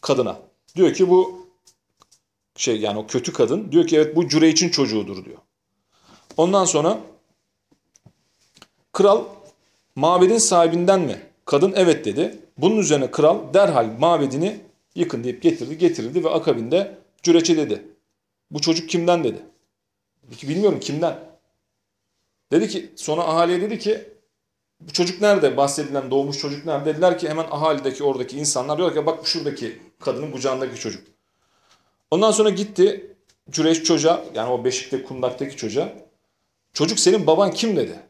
Kadına. Diyor ki bu şey yani o kötü kadın diyor ki evet bu Cüreyç'in çocuğudur diyor. Ondan sonra kral mabedin sahibinden mi? Kadın evet dedi. Bunun üzerine kral derhal mabedini yıkın deyip getirdi getirildi ve akabinde Cüreç'e dedi. Bu çocuk kimden dedi. Dedi ki bilmiyorum kimden. Dedi ki sonra ahaliye dedi ki bu çocuk nerede bahsedilen doğmuş çocuk nerede? Dediler ki hemen ahalideki oradaki insanlar diyorlar ki bak şuradaki kadının kucağındaki çocuk. Ondan sonra gitti Cüreş çocuğa yani o beşikte kundaktaki çocuğa çocuk senin baban kim dedi.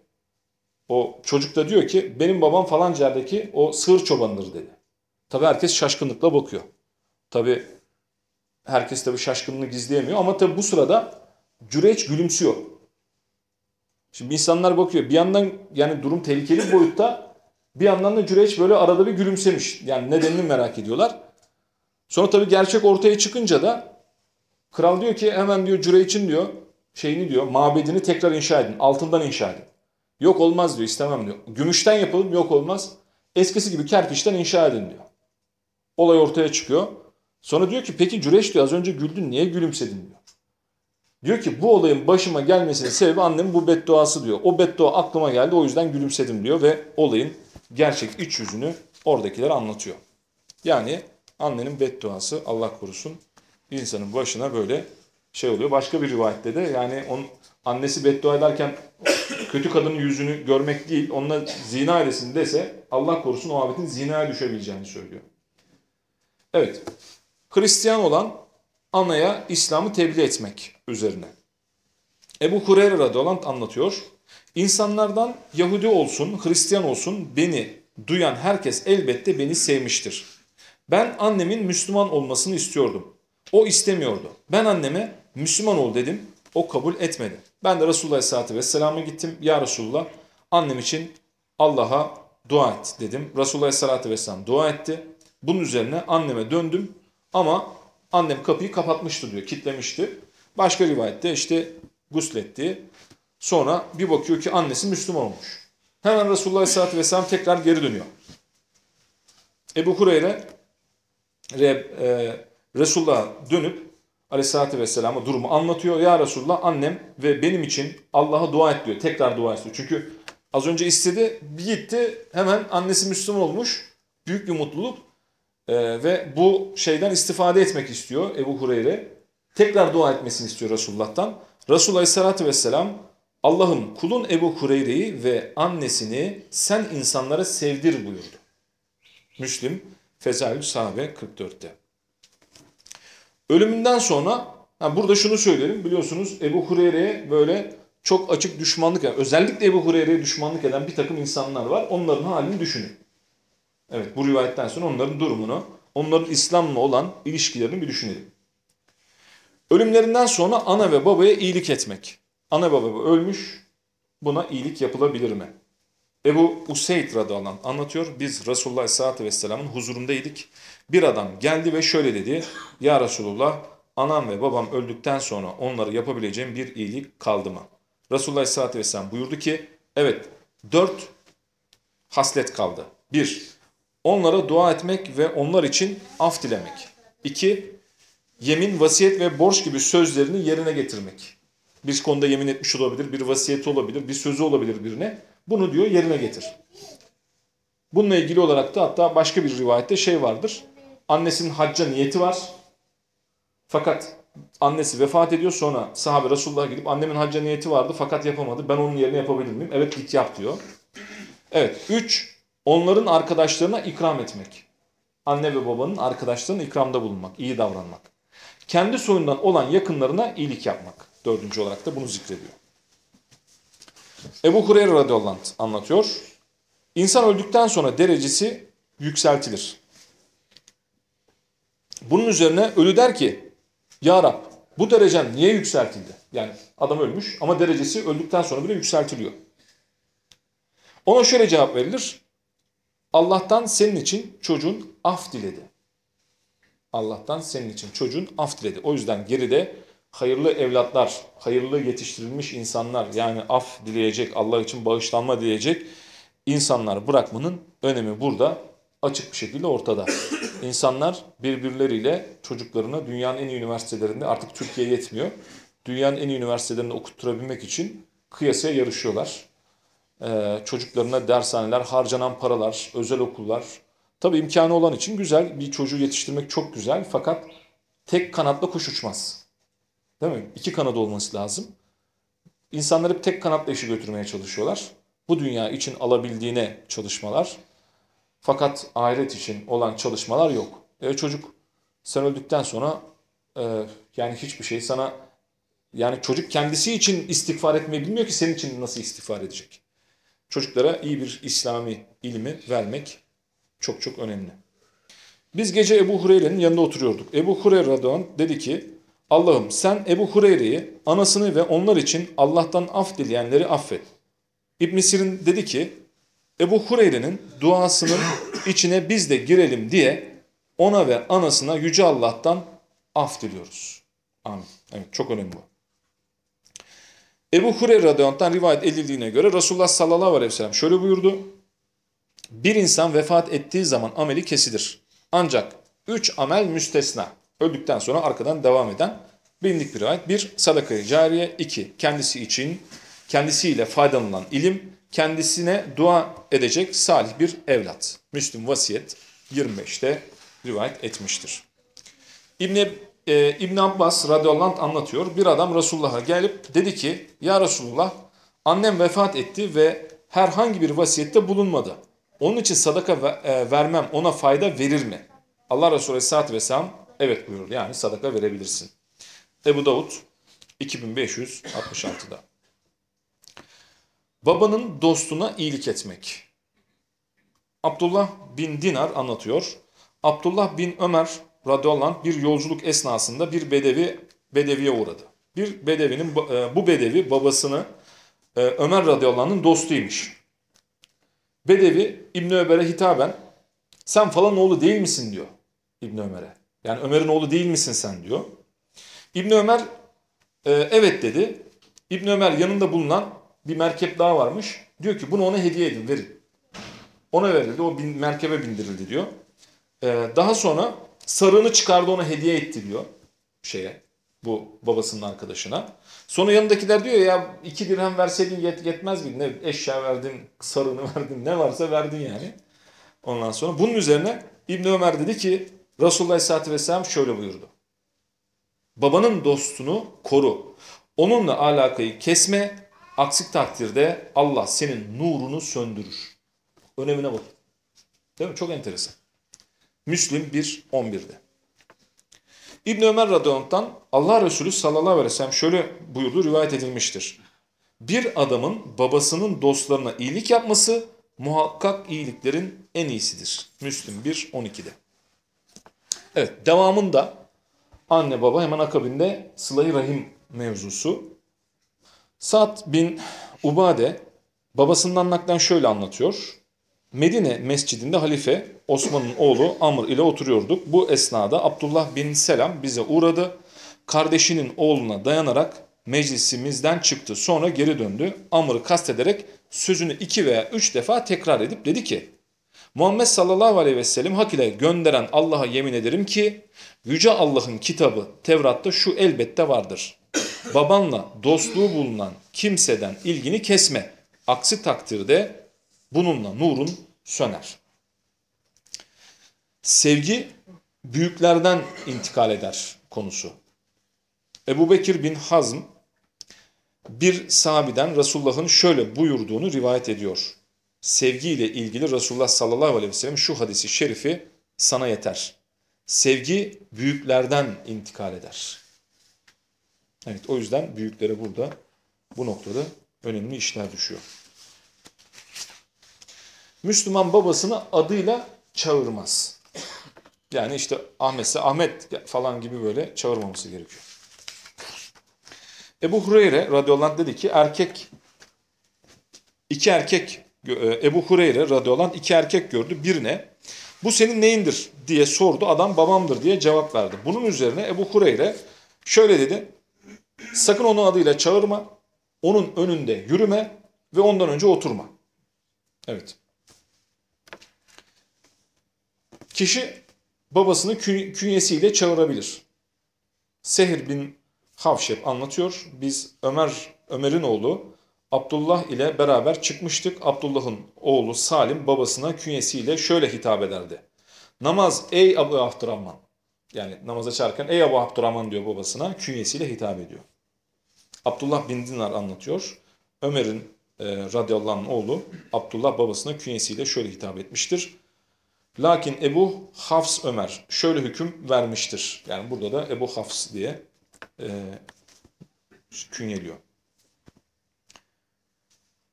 O çocuk da diyor ki benim babam falan yerdeki o sığır çobanıdır dedi. Tabi herkes şaşkınlıkla bakıyor. Tabi herkes tabi şaşkınlığını gizleyemiyor ama tabi bu sırada Cüreç gülümsüyor. Şimdi insanlar bakıyor. Bir yandan yani durum tehlikeli boyutta bir yandan da Cüreç böyle arada bir gülümsemiş. Yani nedenini merak ediyorlar. Sonra tabii gerçek ortaya çıkınca da kral diyor ki hemen diyor Cüreç'in diyor şeyini diyor mabedini tekrar inşa edin. Altından inşa edin. Yok olmaz diyor istemem diyor. Gümüşten yapalım yok olmaz. Eskisi gibi kerpiçten inşa edin diyor. Olay ortaya çıkıyor. Sonra diyor ki peki Cüreç diyor az önce güldün niye gülümsedin diyor. Diyor ki bu olayın başıma gelmesinin sebebi annemin bu bedduası diyor. O beddua aklıma geldi o yüzden gülümsedim diyor ve olayın gerçek iç yüzünü oradakiler anlatıyor. Yani annenin bedduası Allah korusun insanın başına böyle şey oluyor. Başka bir rivayette de yani onun annesi beddua ederken kötü kadının yüzünü görmek değil onunla zina edesin dese Allah korusun o abetin zinaya düşebileceğini söylüyor. Evet. Hristiyan olan anaya İslam'ı tebliğ etmek üzerine. Ebu Hureyre radıyallahu anlatıyor. İnsanlardan Yahudi olsun, Hristiyan olsun beni duyan herkes elbette beni sevmiştir. Ben annemin Müslüman olmasını istiyordum. O istemiyordu. Ben anneme Müslüman ol dedim. O kabul etmedi. Ben de Resulullah Aleyhisselatü Vesselam'a gittim. Ya Resulullah annem için Allah'a dua et dedim. Resulullah Aleyhisselatü Vesselam dua etti. Bunun üzerine anneme döndüm ama Annem kapıyı kapatmıştı diyor, kitlemişti. Başka rivayette işte gusletti. Sonra bir bakıyor ki annesi Müslüman olmuş. Hemen Resulullah Aleyhisselatü Vesselam tekrar geri dönüyor. Ebu Hureyre e, Resulullah'a dönüp Aleyhisselatü Vesselam'a durumu anlatıyor. Ya Resulullah annem ve benim için Allah'a dua et diyor. Tekrar dua istiyor. Çünkü az önce istedi bir gitti hemen annesi Müslüman olmuş. Büyük bir mutluluk. Ee, ve bu şeyden istifade etmek istiyor Ebu Hureyre. Tekrar dua etmesini istiyor Resulullah'tan. Resulullah Aleyhisselatü Vesselam Allah'ım kulun Ebu Hureyre'yi ve annesini sen insanlara sevdir buyurdu. Müslim Fezailü Sahabe 44'te. Ölümünden sonra ha burada şunu söylerim biliyorsunuz Ebu Hureyre'ye böyle çok açık düşmanlık yani özellikle Ebu Hureyre'ye düşmanlık eden bir takım insanlar var. Onların halini düşünün. Evet bu rivayetten sonra onların durumunu, onların İslam'la olan ilişkilerini bir düşünelim. Ölümlerinden sonra ana ve babaya iyilik etmek. Ana baba ölmüş, buna iyilik yapılabilir mi? Ebu Useyd radıyallahu anh anlatıyor. Biz Resulullah Aleyhisselatü Vesselam'ın huzurundaydık. Bir adam geldi ve şöyle dedi. Ya Resulullah anam ve babam öldükten sonra onlara yapabileceğim bir iyilik kaldı mı? Resulullah Aleyhisselatü Vesselam buyurdu ki evet dört haslet kaldı. Bir, Onlara dua etmek ve onlar için af dilemek. 2. Yemin, vasiyet ve borç gibi sözlerini yerine getirmek. Bir konuda yemin etmiş olabilir, bir vasiyeti olabilir, bir sözü olabilir birine. Bunu diyor yerine getir. Bununla ilgili olarak da hatta başka bir rivayette şey vardır. Annesinin hacca niyeti var. Fakat annesi vefat ediyor sonra sahabe Resulullah'a gidip annemin hacca niyeti vardı fakat yapamadı. Ben onun yerine yapabilir miyim? Evet git yap diyor. Evet. Üç, Onların arkadaşlarına ikram etmek. Anne ve babanın arkadaşlarına ikramda bulunmak, iyi davranmak. Kendi soyundan olan yakınlarına iyilik yapmak. Dördüncü olarak da bunu zikrediyor. Ebu Hureyre radıyallahu anlatıyor. İnsan öldükten sonra derecesi yükseltilir. Bunun üzerine ölü der ki, Ya Rab bu derecen niye yükseltildi? Yani adam ölmüş ama derecesi öldükten sonra bile yükseltiliyor. Ona şöyle cevap verilir. Allah'tan senin için çocuğun af diledi. Allah'tan senin için çocuğun af diledi. O yüzden geride hayırlı evlatlar, hayırlı yetiştirilmiş insanlar yani af dileyecek, Allah için bağışlanma dileyecek insanlar bırakmanın önemi burada açık bir şekilde ortada. *coughs* İnsanlar birbirleriyle çocuklarını dünyanın en iyi üniversitelerinde artık Türkiye yetmiyor. Dünyanın en iyi üniversitelerinde okutturabilmek için kıyasaya yarışıyorlar e, çocuklarına dershaneler, harcanan paralar, özel okullar. Tabii imkanı olan için güzel, bir çocuğu yetiştirmek çok güzel fakat tek kanatla kuş uçmaz. Değil mi? İki kanadı olması lazım. insanları hep tek kanatla işi götürmeye çalışıyorlar. Bu dünya için alabildiğine çalışmalar. Fakat ahiret için olan çalışmalar yok. E çocuk sen öldükten sonra e, yani hiçbir şey sana yani çocuk kendisi için istiğfar etmeyi bilmiyor ki senin için nasıl istiğfar edecek. Çocuklara iyi bir İslami ilmi vermek çok çok önemli. Biz gece Ebu Hureyre'nin yanında oturuyorduk. Ebu Hureyre dedi ki Allah'ım sen Ebu Hureyre'yi, anasını ve onlar için Allah'tan af dileyenleri affet. İbn Sirin dedi ki Ebu Hureyre'nin duasının içine biz de girelim diye ona ve anasına Yüce Allah'tan af diliyoruz. Amin. Evet çok önemli bu. Ebu Hureyre radıyallahu rivayet edildiğine göre Resulullah sallallahu aleyhi ve sellem şöyle buyurdu. Bir insan vefat ettiği zaman ameli kesilir. Ancak üç amel müstesna. Öldükten sonra arkadan devam eden bilindik bir rivayet. Bir, sadakayı cariye. iki kendisi için, kendisiyle faydalanılan ilim. Kendisine dua edecek salih bir evlat. Müslüm vasiyet 25'te rivayet etmiştir. İbni, e, İbn Abbas radıyallahu anlatıyor. Bir adam Resulullah'a gelip dedi ki Ya Resulullah annem vefat etti ve herhangi bir vasiyette bulunmadı. Onun için sadaka e, vermem ona fayda verir mi? Allah Resulü Aleyhisselatü Vesselam evet buyurdu. Yani sadaka verebilirsin. Ebu Davud 2566'da. Babanın dostuna iyilik etmek. Abdullah bin Dinar anlatıyor. Abdullah bin Ömer radıyallahu bir yolculuk esnasında bir bedevi bedeviye uğradı. Bir bedevinin e, bu bedevi babasını e, Ömer radıyallahu dostuymuş. Bedevi İbn Ömer'e hitaben sen falan oğlu değil misin diyor İbn Ömer'e. Yani Ömer'in oğlu değil misin sen diyor. İbn Ömer e, evet dedi. İbn Ömer yanında bulunan bir merkep daha varmış. Diyor ki bunu ona hediye edin verin. Ona verildi o bin, merkebe bindirildi diyor. E, daha sonra sarığını çıkardı ona hediye etti diyor şeye bu babasının arkadaşına. Sonra yanındakiler diyor ya iki dirhem verseydin yet, yetmez miydi? Ne eşya verdin, sarığını *laughs* verdin, ne varsa verdin yani. Ondan sonra bunun üzerine İbn Ömer dedi ki Resulullah Aleyhisselatü Vesselam şöyle buyurdu. Babanın dostunu koru. Onunla alakayı kesme. Aksi takdirde Allah senin nurunu söndürür. Önemine bak. Değil mi? Çok enteresan. Müslim 1.11'de. İbn Ömer radıyallahu Allah Resulü sallallahu aleyhi ve sellem şöyle buyurdu rivayet edilmiştir. Bir adamın babasının dostlarına iyilik yapması muhakkak iyiliklerin en iyisidir. Müslüm 1.12'de. Evet devamında anne baba hemen akabinde sıla rahim mevzusu. Sa'd bin Ubade babasından naklen şöyle anlatıyor. Medine mescidinde halife Osman'ın oğlu Amr ile oturuyorduk. Bu esnada Abdullah bin Selam bize uğradı. Kardeşinin oğluna dayanarak meclisimizden çıktı. Sonra geri döndü. Amr'ı kastederek sözünü iki veya üç defa tekrar edip dedi ki Muhammed sallallahu aleyhi ve sellem hak ile gönderen Allah'a yemin ederim ki Yüce Allah'ın kitabı Tevrat'ta şu elbette vardır. Babanla dostluğu bulunan kimseden ilgini kesme. Aksi takdirde bununla nurun söner. Sevgi büyüklerden intikal eder konusu. Ebu Bekir bin Hazm bir sahabiden Resulullah'ın şöyle buyurduğunu rivayet ediyor. Sevgiyle ilgili Resulullah sallallahu aleyhi ve sellem şu hadisi şerifi sana yeter. Sevgi büyüklerden intikal eder. Evet o yüzden büyüklere burada bu noktada önemli işler düşüyor. Müslüman babasını adıyla çağırmaz. Yani işte Ahmetse Ahmet falan gibi böyle çağırmaması gerekiyor. Ebu Hureyre radıyallahu anh dedi ki erkek iki erkek Ebu Hureyre radıyallahu anh iki erkek gördü. Birine bu senin neyindir diye sordu. Adam babamdır diye cevap verdi. Bunun üzerine Ebu Hureyre şöyle dedi. Sakın onu adıyla çağırma. Onun önünde yürüme ve ondan önce oturma. Evet. Kişi babasını künyesiyle çağırabilir. Sehir bin Havşep anlatıyor. Biz Ömer Ömer'in oğlu Abdullah ile beraber çıkmıştık. Abdullah'ın oğlu Salim babasına künyesiyle şöyle hitap ederdi. Namaz ey Abu Abdurrahman. Yani namaza çağırırken ey Abu Abdurrahman diyor babasına künyesiyle hitap ediyor. Abdullah bin Dinar anlatıyor. Ömer'in e, radıyallahu anh oğlu Abdullah babasına künyesiyle şöyle hitap etmiştir. Lakin Ebu Hafs Ömer şöyle hüküm vermiştir. Yani burada da Ebu Hafs diye e, künyeliyor.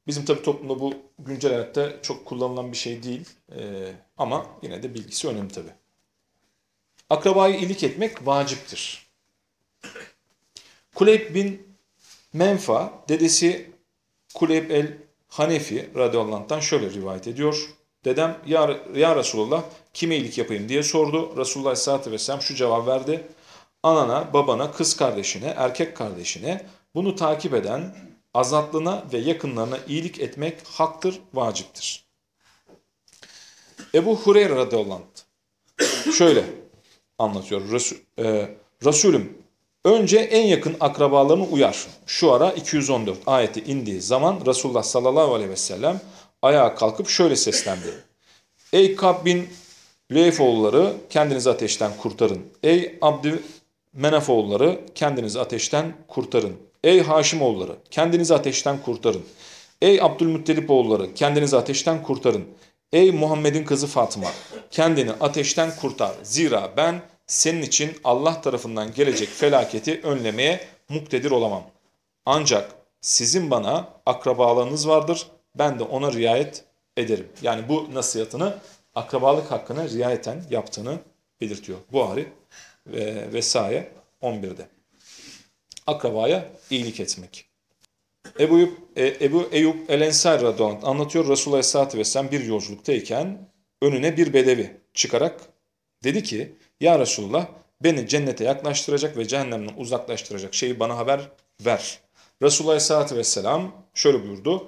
Bizim tabi toplumda bu güncel hayatta çok kullanılan bir şey değil. E, ama yine de bilgisi önemli tabi. Akrabayı iyilik etmek vaciptir. Kuleyb bin Menfa, dedesi Kuleyb el Hanefi radıyallahu şöyle rivayet ediyor. Dedem ya, ya Resulullah kime iyilik yapayım diye sordu. Resulullah aleyhissalatü vesselam şu cevap verdi. Anana, babana, kız kardeşine, erkek kardeşine bunu takip eden azatlına ve yakınlarına iyilik etmek haktır, vaciptir. Ebu Hureyre radıyallahu anh şöyle anlatıyor. Resul, e, Resulüm önce en yakın akrabalarını uyar. Şu ara 214 ayeti indiği zaman Resulullah sallallahu aleyhi ve sellem ayağa kalkıp şöyle seslendi. Ey Kab bin Leyfoğulları kendinizi ateşten kurtarın. Ey Abdü Menafoğulları kendinizi ateşten kurtarın. Ey Haşimoğulları kendinizi ateşten kurtarın. Ey Abdülmuttelipoğulları kendinizi ateşten kurtarın. Ey Muhammed'in kızı Fatıma kendini ateşten kurtar. Zira ben senin için Allah tarafından gelecek felaketi önlemeye muktedir olamam. Ancak sizin bana akrabalarınız vardır. Ben de ona riayet ederim. Yani bu nasihatını akrabalık hakkına riayeten yaptığını belirtiyor. Buhari ve vesaire 11'de. Akrabaya iyilik etmek. Ebu, Eyüp, Ebu Eyüp El-Ensari radıyallahu anlatıyor. Resulullah Aleyhisselatü Vesselam bir yolculuktayken önüne bir bedevi çıkarak dedi ki Ya Resulullah beni cennete yaklaştıracak ve cehennemden uzaklaştıracak şeyi bana haber ver. Resulullah Aleyhisselatü Vesselam şöyle buyurdu.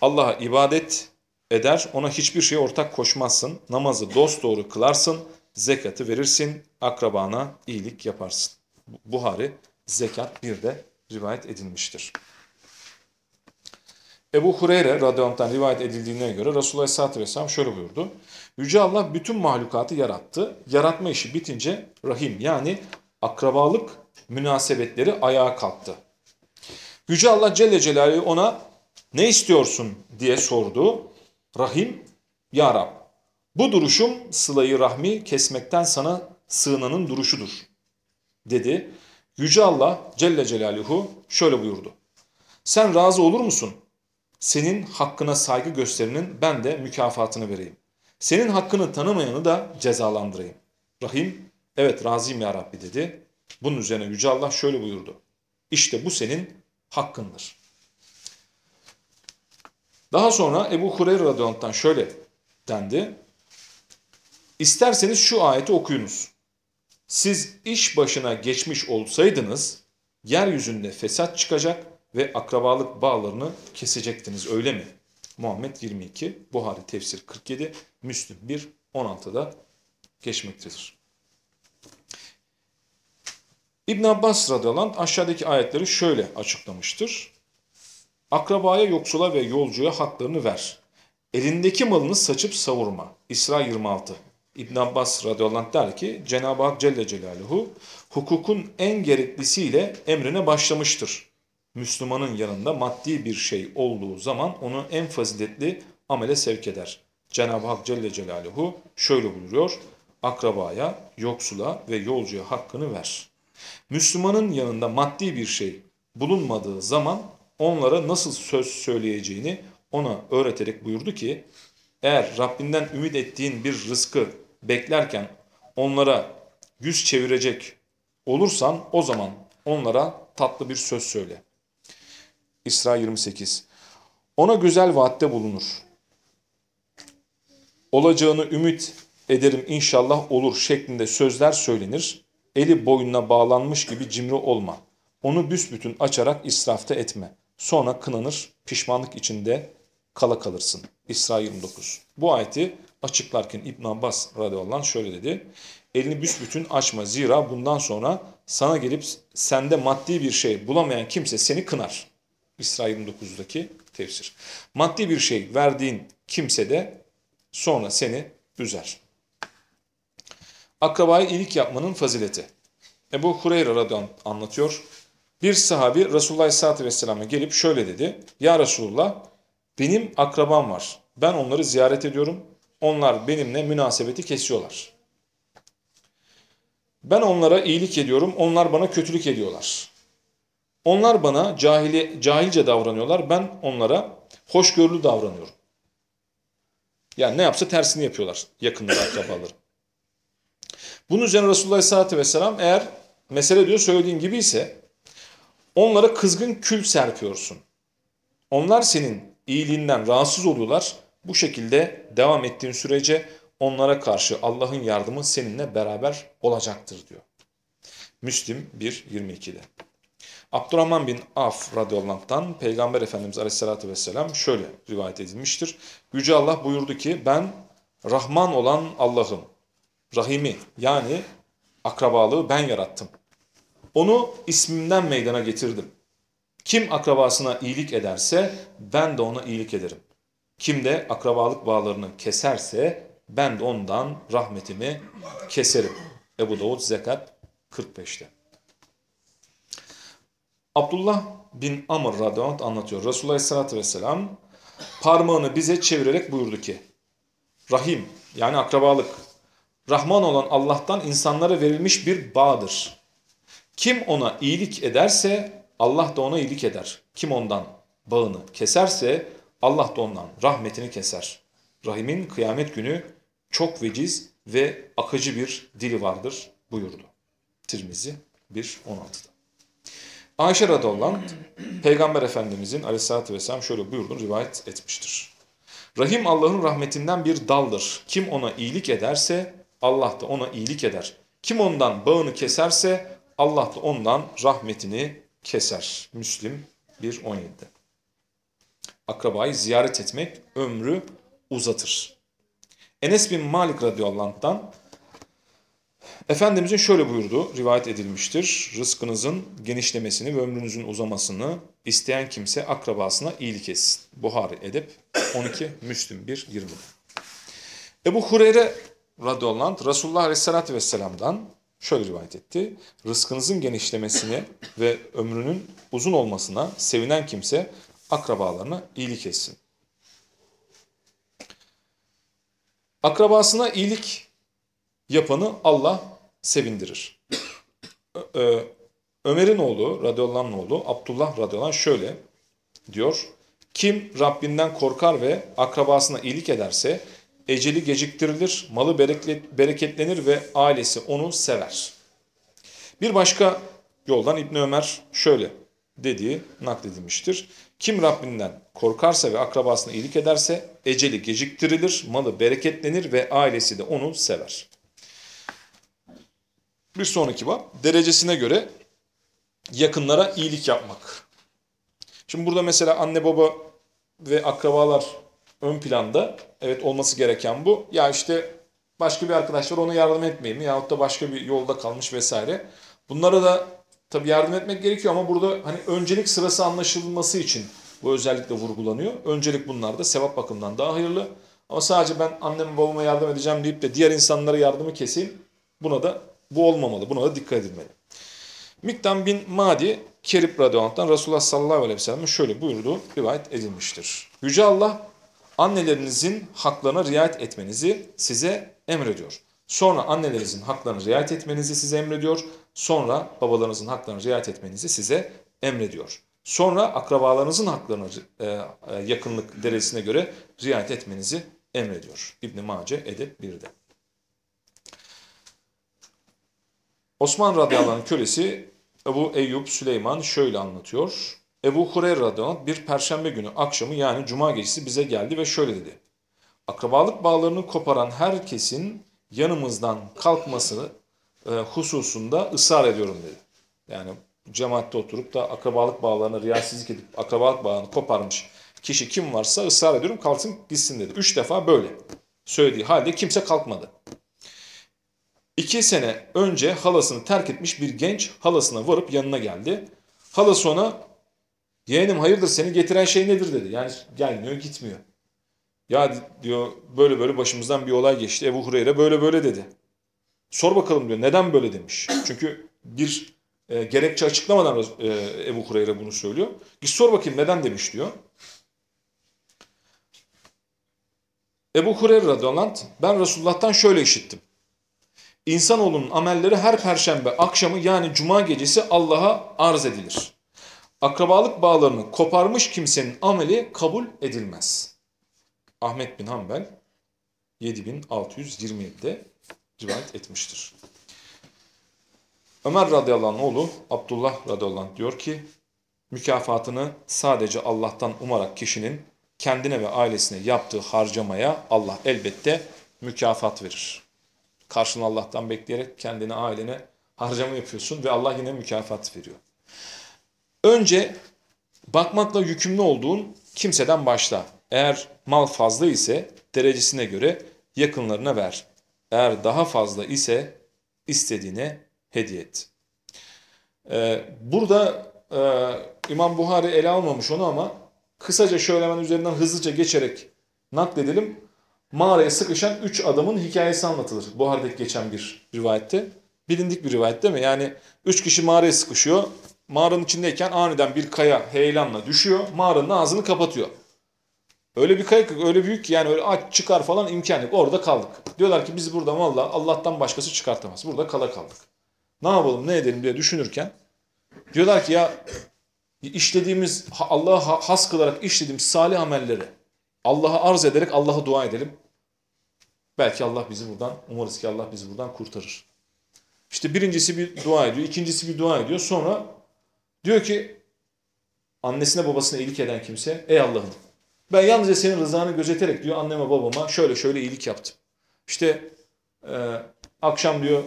Allah'a ibadet eder, ona hiçbir şeye ortak koşmazsın, namazı dosdoğru kılarsın, zekatı verirsin, akrabana iyilik yaparsın. Buhari zekat bir de rivayet edilmiştir. Ebu Hureyre radıyallahu rivayet edildiğine göre Resulullah Aleyhisselatü Vesselam şöyle buyurdu. Yüce Allah bütün mahlukatı yarattı. Yaratma işi bitince rahim yani akrabalık münasebetleri ayağa kalktı. Yüce Allah Celle Celaluhu ona ne istiyorsun diye sordu. Rahim, Ya Rab, bu duruşum sılayı rahmi kesmekten sana sığınanın duruşudur dedi. Yüce Allah Celle Celaluhu şöyle buyurdu. Sen razı olur musun? Senin hakkına saygı gösterinin ben de mükafatını vereyim. Senin hakkını tanımayanı da cezalandırayım. Rahim, evet razıyım ya Rabbi dedi. Bunun üzerine Yüce Allah şöyle buyurdu. İşte bu senin hakkındır. Daha sonra Ebu Hureyre radıyallahu şöyle dendi. İsterseniz şu ayeti okuyunuz. Siz iş başına geçmiş olsaydınız yeryüzünde fesat çıkacak ve akrabalık bağlarını kesecektiniz öyle mi? Muhammed 22, Buhari tefsir 47, Müslüm 1, 16'da geçmektedir. İbn Abbas radıyallahu anh aşağıdaki ayetleri şöyle açıklamıştır. Akrabaya, yoksula ve yolcuya haklarını ver. Elindeki malını saçıp savurma. İsra 26. İbn Abbas radıyallahu anh der ki Cenab-ı Hak Celle Celaluhu hukukun en gereklisiyle emrine başlamıştır. Müslümanın yanında maddi bir şey olduğu zaman onu en faziletli amele sevk eder. Cenab-ı Hak Celle Celaluhu şöyle buyuruyor. Akrabaya, yoksula ve yolcuya hakkını ver. Müslümanın yanında maddi bir şey bulunmadığı zaman onlara nasıl söz söyleyeceğini ona öğreterek buyurdu ki eğer Rabbinden ümit ettiğin bir rızkı beklerken onlara yüz çevirecek olursan o zaman onlara tatlı bir söz söyle. İsra 28 Ona güzel vaatte bulunur. Olacağını ümit ederim inşallah olur şeklinde sözler söylenir. Eli boynuna bağlanmış gibi cimri olma. Onu büsbütün açarak israfta etme. Sonra kınanır, pişmanlık içinde kala kalırsın. İsra 29. Bu ayeti açıklarken İbn Abbas radıyallahu anh şöyle dedi. Elini büsbütün açma zira bundan sonra sana gelip sende maddi bir şey bulamayan kimse seni kınar. İsra 29'daki tefsir. Maddi bir şey verdiğin kimse de sonra seni üzer. Akrabaya iyilik yapmanın fazileti. Ebu Hureyre radıyallahu anlatıyor. Bir sahabi Resulullah Aleyhisselatü Vesselam'a gelip şöyle dedi. Ya Resulullah benim akrabam var. Ben onları ziyaret ediyorum. Onlar benimle münasebeti kesiyorlar. Ben onlara iyilik ediyorum. Onlar bana kötülük ediyorlar. Onlar bana cahili, cahilce davranıyorlar. Ben onlara hoşgörülü davranıyorum. Yani ne yapsa tersini yapıyorlar yakınları akrabaları. Bunun üzerine Resulullah Aleyhisselatü Vesselam eğer mesele diyor söylediğin gibi ise onlara kızgın kül serpiyorsun. Onlar senin iyiliğinden rahatsız oluyorlar. Bu şekilde devam ettiğin sürece onlara karşı Allah'ın yardımı seninle beraber olacaktır diyor. Müslim 1.22'de. Abdurrahman bin Af radıyallahu Peygamber Efendimiz aleyhissalatü vesselam şöyle rivayet edilmiştir. Yüce Allah buyurdu ki ben Rahman olan Allah'ım, Rahim'i yani akrabalığı ben yarattım. Onu ismimden meydana getirdim. Kim akrabasına iyilik ederse ben de ona iyilik ederim. Kim de akrabalık bağlarını keserse ben de ondan rahmetimi keserim. Ebu Davud Zekat 45'te. Abdullah bin Amr radıyallahu anlatıyor. Resulullah aleyhissalatü vesselam parmağını bize çevirerek buyurdu ki Rahim yani akrabalık Rahman olan Allah'tan insanlara verilmiş bir bağdır. Kim ona iyilik ederse Allah da ona iyilik eder. Kim ondan bağını keserse Allah da ondan rahmetini keser. Rahimin kıyamet günü çok veciz ve akıcı bir dili vardır buyurdu. Tirmizi 1.16'da. Ayşe radıyallahu Peygamber Efendimizin aleyhissalatü vesselam şöyle buyurduğunu rivayet etmiştir. Rahim Allah'ın rahmetinden bir daldır. Kim ona iyilik ederse Allah da ona iyilik eder. Kim ondan bağını keserse Allah da ondan rahmetini keser. Müslim 1.17'de. Akrabayı ziyaret etmek ömrü uzatır. Enes bin Malik radıyallahu anh'tan Efendimizin şöyle buyurduğu rivayet edilmiştir. Rızkınızın genişlemesini ve ömrünüzün uzamasını isteyen kimse akrabasına iyilik etsin. Buhari Edep 12, Müslüm 1, 20. Ebu Hureyre radıyallahu anh Resulullah aleyhissalatü vesselam'dan şöyle rivayet etti. Rızkınızın genişlemesine ve ömrünün uzun olmasına sevinen kimse akrabalarına iyilik etsin. Akrabasına iyilik yapanı Allah sevindirir. Ömer'in oğlu, radıyallahu anh oğlu Abdullah radıyallahu anh şöyle diyor. Kim Rabbinden korkar ve akrabasına iyilik ederse eceli geciktirilir, malı bereketlenir ve ailesi onu sever. Bir başka yoldan İbn Ömer şöyle dediği nakledilmiştir. Kim Rabbinden korkarsa ve akrabasına iyilik ederse eceli geciktirilir, malı bereketlenir ve ailesi de onu sever. Bir sonraki bab derecesine göre yakınlara iyilik yapmak. Şimdi burada mesela anne baba ve akrabalar ön planda. Evet olması gereken bu. Ya işte başka bir arkadaş var ona yardım etmeyeyim yahut da başka bir yolda kalmış vesaire. Bunlara da tabii yardım etmek gerekiyor ama burada hani öncelik sırası anlaşılması için bu özellikle vurgulanıyor. Öncelik bunlarda sevap bakımından daha hayırlı. Ama sadece ben anneme babama yardım edeceğim deyip de diğer insanlara yardımı keseyim. Buna da bu olmamalı. Buna da dikkat edilmeli. Miktam bin Madi Kerib radıyallahu Resulullah sallallahu aleyhi ve sellem'in şöyle buyurduğu rivayet edilmiştir. Yüce Allah annelerinizin haklarına riayet etmenizi size emrediyor. Sonra annelerinizin haklarına riayet etmenizi size emrediyor. Sonra babalarınızın haklarına riayet etmenizi size emrediyor. Sonra akrabalarınızın haklarına e, e, yakınlık derecesine göre riayet etmenizi emrediyor. İbn-i Mace Edep 1'de. Osman radıyallahu kölesi Ebu Eyyub Süleyman şöyle anlatıyor. Ebu Hureyre radıyallahu bir perşembe günü akşamı yani cuma gecesi bize geldi ve şöyle dedi. Akrabalık bağlarını koparan herkesin yanımızdan kalkması hususunda ısrar ediyorum dedi. Yani cemaatte oturup da akrabalık bağlarına riyasizlik edip akrabalık bağlarını koparmış kişi kim varsa ısrar ediyorum kalksın gitsin dedi. Üç defa böyle söylediği halde kimse kalkmadı. İki sene önce halasını terk etmiş bir genç halasına varıp yanına geldi. Halası ona yeğenim hayırdır seni getiren şey nedir dedi. Yani gelmiyor gitmiyor. Ya diyor böyle böyle başımızdan bir olay geçti. Ebu Hureyre böyle böyle dedi. Sor bakalım diyor neden böyle demiş. Çünkü bir e, gerekçe açıklamadan e, Ebu Hureyre bunu söylüyor. Git sor bakayım neden demiş diyor. Ebu Hureyre radıyallahu ben Resulullah'tan şöyle işittim. İnsanoğlunun amelleri her perşembe akşamı yani cuma gecesi Allah'a arz edilir. Akrabalık bağlarını koparmış kimsenin ameli kabul edilmez. Ahmet bin Hanbel 7627'de rivayet etmiştir. Ömer radıyallahu anh oğlu Abdullah radıyallahu anh diyor ki mükafatını sadece Allah'tan umarak kişinin kendine ve ailesine yaptığı harcamaya Allah elbette mükafat verir. Karşılığını Allah'tan bekleyerek kendine, ailene harcama yapıyorsun ve Allah yine mükafat veriyor. Önce bakmakla yükümlü olduğun kimseden başla. Eğer mal fazla ise derecesine göre yakınlarına ver. Eğer daha fazla ise istediğine hediye et. Ee, burada e, İmam Buhari ele almamış onu ama kısaca şöyle hemen üzerinden hızlıca geçerek nakledelim. Mağaraya sıkışan üç adamın hikayesi anlatılır. Buhari'deki geçen bir rivayette. Bilindik bir rivayet değil mi? Yani üç kişi mağaraya sıkışıyor. Mağaranın içindeyken aniden bir kaya heyelanla düşüyor. Mağaranın ağzını kapatıyor. Öyle bir kaya öyle büyük ki yani öyle aç çıkar falan imkan yok. Orada kaldık. Diyorlar ki biz burada valla Allah'tan başkası çıkartamaz. Burada kala kaldık. Ne yapalım ne edelim diye düşünürken diyorlar ki ya işlediğimiz Allah'a has kılarak işlediğimiz salih amelleri Allah'a arz ederek Allah'a dua edelim. Belki Allah bizi buradan, umarız ki Allah bizi buradan kurtarır. İşte birincisi bir dua ediyor, ikincisi bir dua ediyor. Sonra diyor ki annesine babasına iyilik eden kimse, ey Allah'ım ben yalnızca senin rızanı gözeterek diyor anneme babama şöyle şöyle iyilik yaptım. İşte e, akşam diyor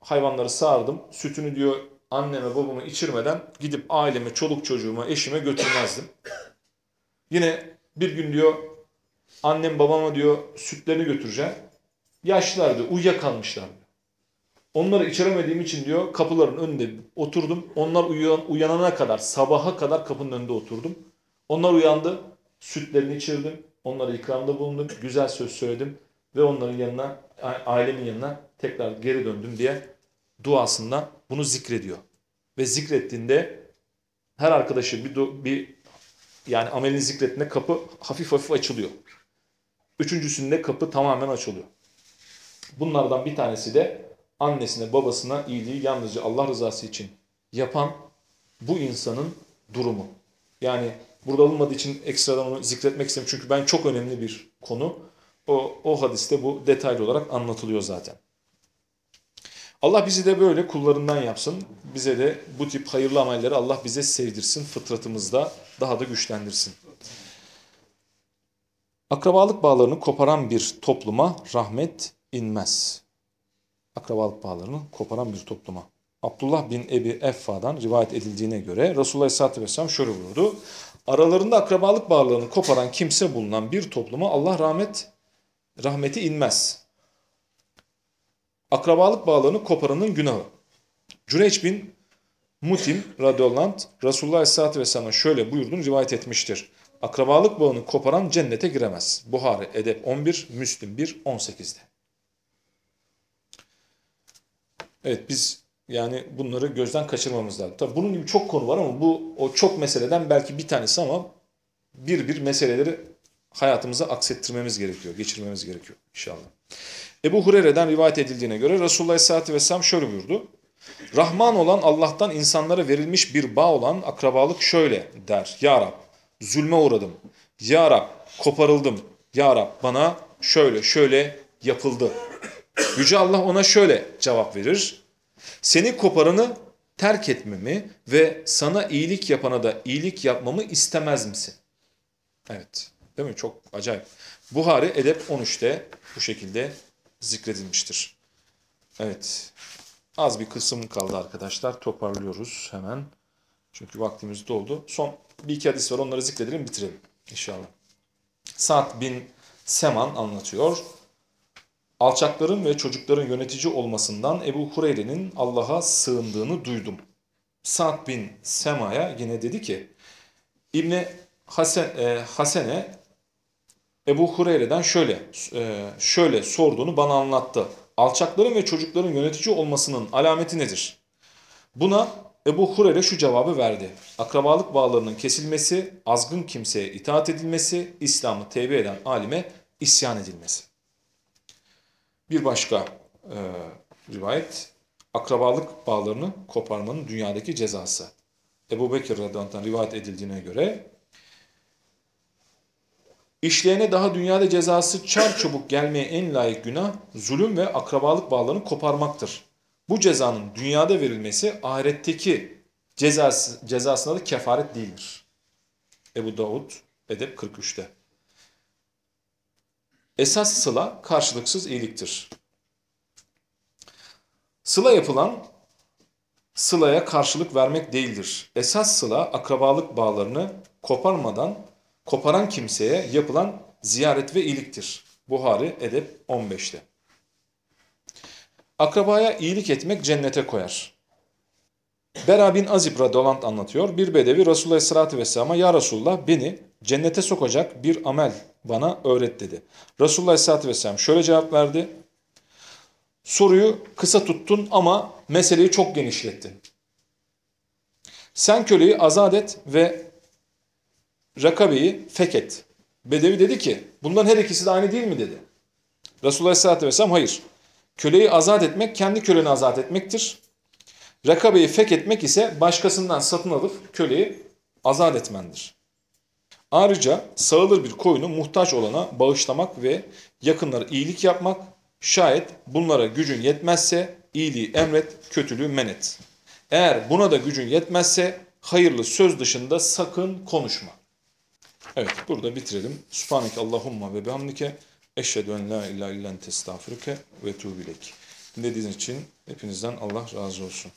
hayvanları sağardım, sütünü diyor anneme babama içirmeden gidip aileme, çoluk çocuğuma, eşime götürmezdim. Yine bir gün diyor annem babama diyor sütlerini götüreceğim. Yaşlılar diyor uyuyakalmışlar. Onları içiremediğim için diyor kapıların önünde oturdum. Onlar uyan, uyanana kadar sabaha kadar kapının önünde oturdum. Onlar uyandı. Sütlerini içirdim. Onlara ikramda bulundum. Güzel söz söyledim. Ve onların yanına ailemin yanına tekrar geri döndüm diye duasında bunu zikrediyor. Ve zikrettiğinde her arkadaşı bir, bir yani amelini zikrettiğinde kapı hafif hafif açılıyor. Üçüncüsünde kapı tamamen açılıyor. Bunlardan bir tanesi de annesine babasına iyiliği yalnızca Allah rızası için yapan bu insanın durumu. Yani burada alınmadığı için ekstradan onu zikretmek istedim. Çünkü ben çok önemli bir konu. O, o hadiste bu detaylı olarak anlatılıyor zaten. Allah bizi de böyle kullarından yapsın. Bize de bu tip hayırlı amelleri Allah bize sevdirsin. Fıtratımızda daha da güçlendirsin. Akrabalık bağlarını koparan bir topluma rahmet inmez. Akrabalık bağlarını koparan bir topluma. Abdullah bin Ebi Effa'dan rivayet edildiğine göre Resulullah Aleyhisselatü Vesselam şöyle buyurdu. Aralarında akrabalık bağlarını koparan kimse bulunan bir topluma Allah rahmet rahmeti inmez. Akrabalık bağlarını koparanın günahı. Cüreç bin Mutim radıyallahu Resulullah Aleyhisselatü Vesselam'a şöyle buyurduğunu rivayet etmiştir. Akrabalık bağını koparan cennete giremez. Buhari, Edep 11, Müslim 1, 18'de. Evet biz yani bunları gözden kaçırmamız lazım. Tabii bunun gibi çok konu var ama bu o çok meseleden belki bir tanesi ama bir bir meseleleri hayatımıza aksettirmemiz gerekiyor, geçirmemiz gerekiyor inşallah. Ebu Hureyre'den rivayet edildiğine göre Resulullah Aleyhisselatü Vesselam şöyle buyurdu. Rahman olan Allah'tan insanlara verilmiş bir bağ olan akrabalık şöyle der. Ya Rab zulme uğradım. Ya Rab koparıldım. Ya Rab bana şöyle şöyle yapıldı. Yüce Allah ona şöyle cevap verir. Seni koparanı terk etmemi ve sana iyilik yapana da iyilik yapmamı istemez misin? Evet. Değil mi? Çok acayip. Buhari Edep 13'te bu şekilde zikredilmiştir. Evet. Az bir kısım kaldı arkadaşlar. Toparlıyoruz hemen. Çünkü vaktimiz doldu. Son bir iki hadis var. Onları zikredelim bitirelim inşallah. Sa'd bin Seman anlatıyor. Alçakların ve çocukların yönetici olmasından Ebu Hureyre'nin Allah'a sığındığını duydum. Sa'd bin Sema'ya yine dedi ki İbni Hasen, e, Hasene Ebu Hureyre'den şöyle e, şöyle sorduğunu bana anlattı. Alçakların ve çocukların yönetici olmasının alameti nedir? Buna Ebu Hureyre şu cevabı verdi. Akrabalık bağlarının kesilmesi, azgın kimseye itaat edilmesi, İslam'ı tevbe eden alime isyan edilmesi. Bir başka e, rivayet, akrabalık bağlarını koparmanın dünyadaki cezası. Ebu Bekir radıyallahu rivayet edildiğine göre, işleyene daha dünyada cezası çar çabuk gelmeye en layık günah, zulüm ve akrabalık bağlarını koparmaktır. Bu cezanın dünyada verilmesi ahiretteki cezası, cezasına da kefaret değildir. Ebu Davud Edep 43'te. Esas sıla karşılıksız iyiliktir. Sıla yapılan sılaya karşılık vermek değildir. Esas sıla akrabalık bağlarını koparmadan koparan kimseye yapılan ziyaret ve iyiliktir. Buhari Edep 15'te. Akrabaya iyilik etmek cennete koyar. Bera bin Azib anh anlatıyor. Bir bedevi Resulullah aleyhissalatü vesselam'a Ya Resulullah beni cennete sokacak bir amel bana öğret dedi. Resulullah aleyhissalatü vesselam şöyle cevap verdi. Soruyu kısa tuttun ama meseleyi çok genişlettin. Sen köleyi azat et ve rakabeyi feket. Bedevi dedi ki bunların her ikisi de aynı değil mi dedi. Resulullah aleyhissalatü vesselam hayır. Köleyi azat etmek kendi köleni azat etmektir. Rakabeyi fek etmek ise başkasından satın alıp köleyi azat etmendir. Ayrıca sağılır bir koyunu muhtaç olana bağışlamak ve yakınlara iyilik yapmak, şayet bunlara gücün yetmezse iyiliği emret, kötülüğü men et. Eğer buna da gücün yetmezse hayırlı söz dışında sakın konuşma. Evet burada bitirelim. Subhaneke Allahumma ve bihamdike eşhedü en la ilahe illen testağfirüke ve tuğbilek. Dinlediğiniz için hepinizden Allah razı olsun.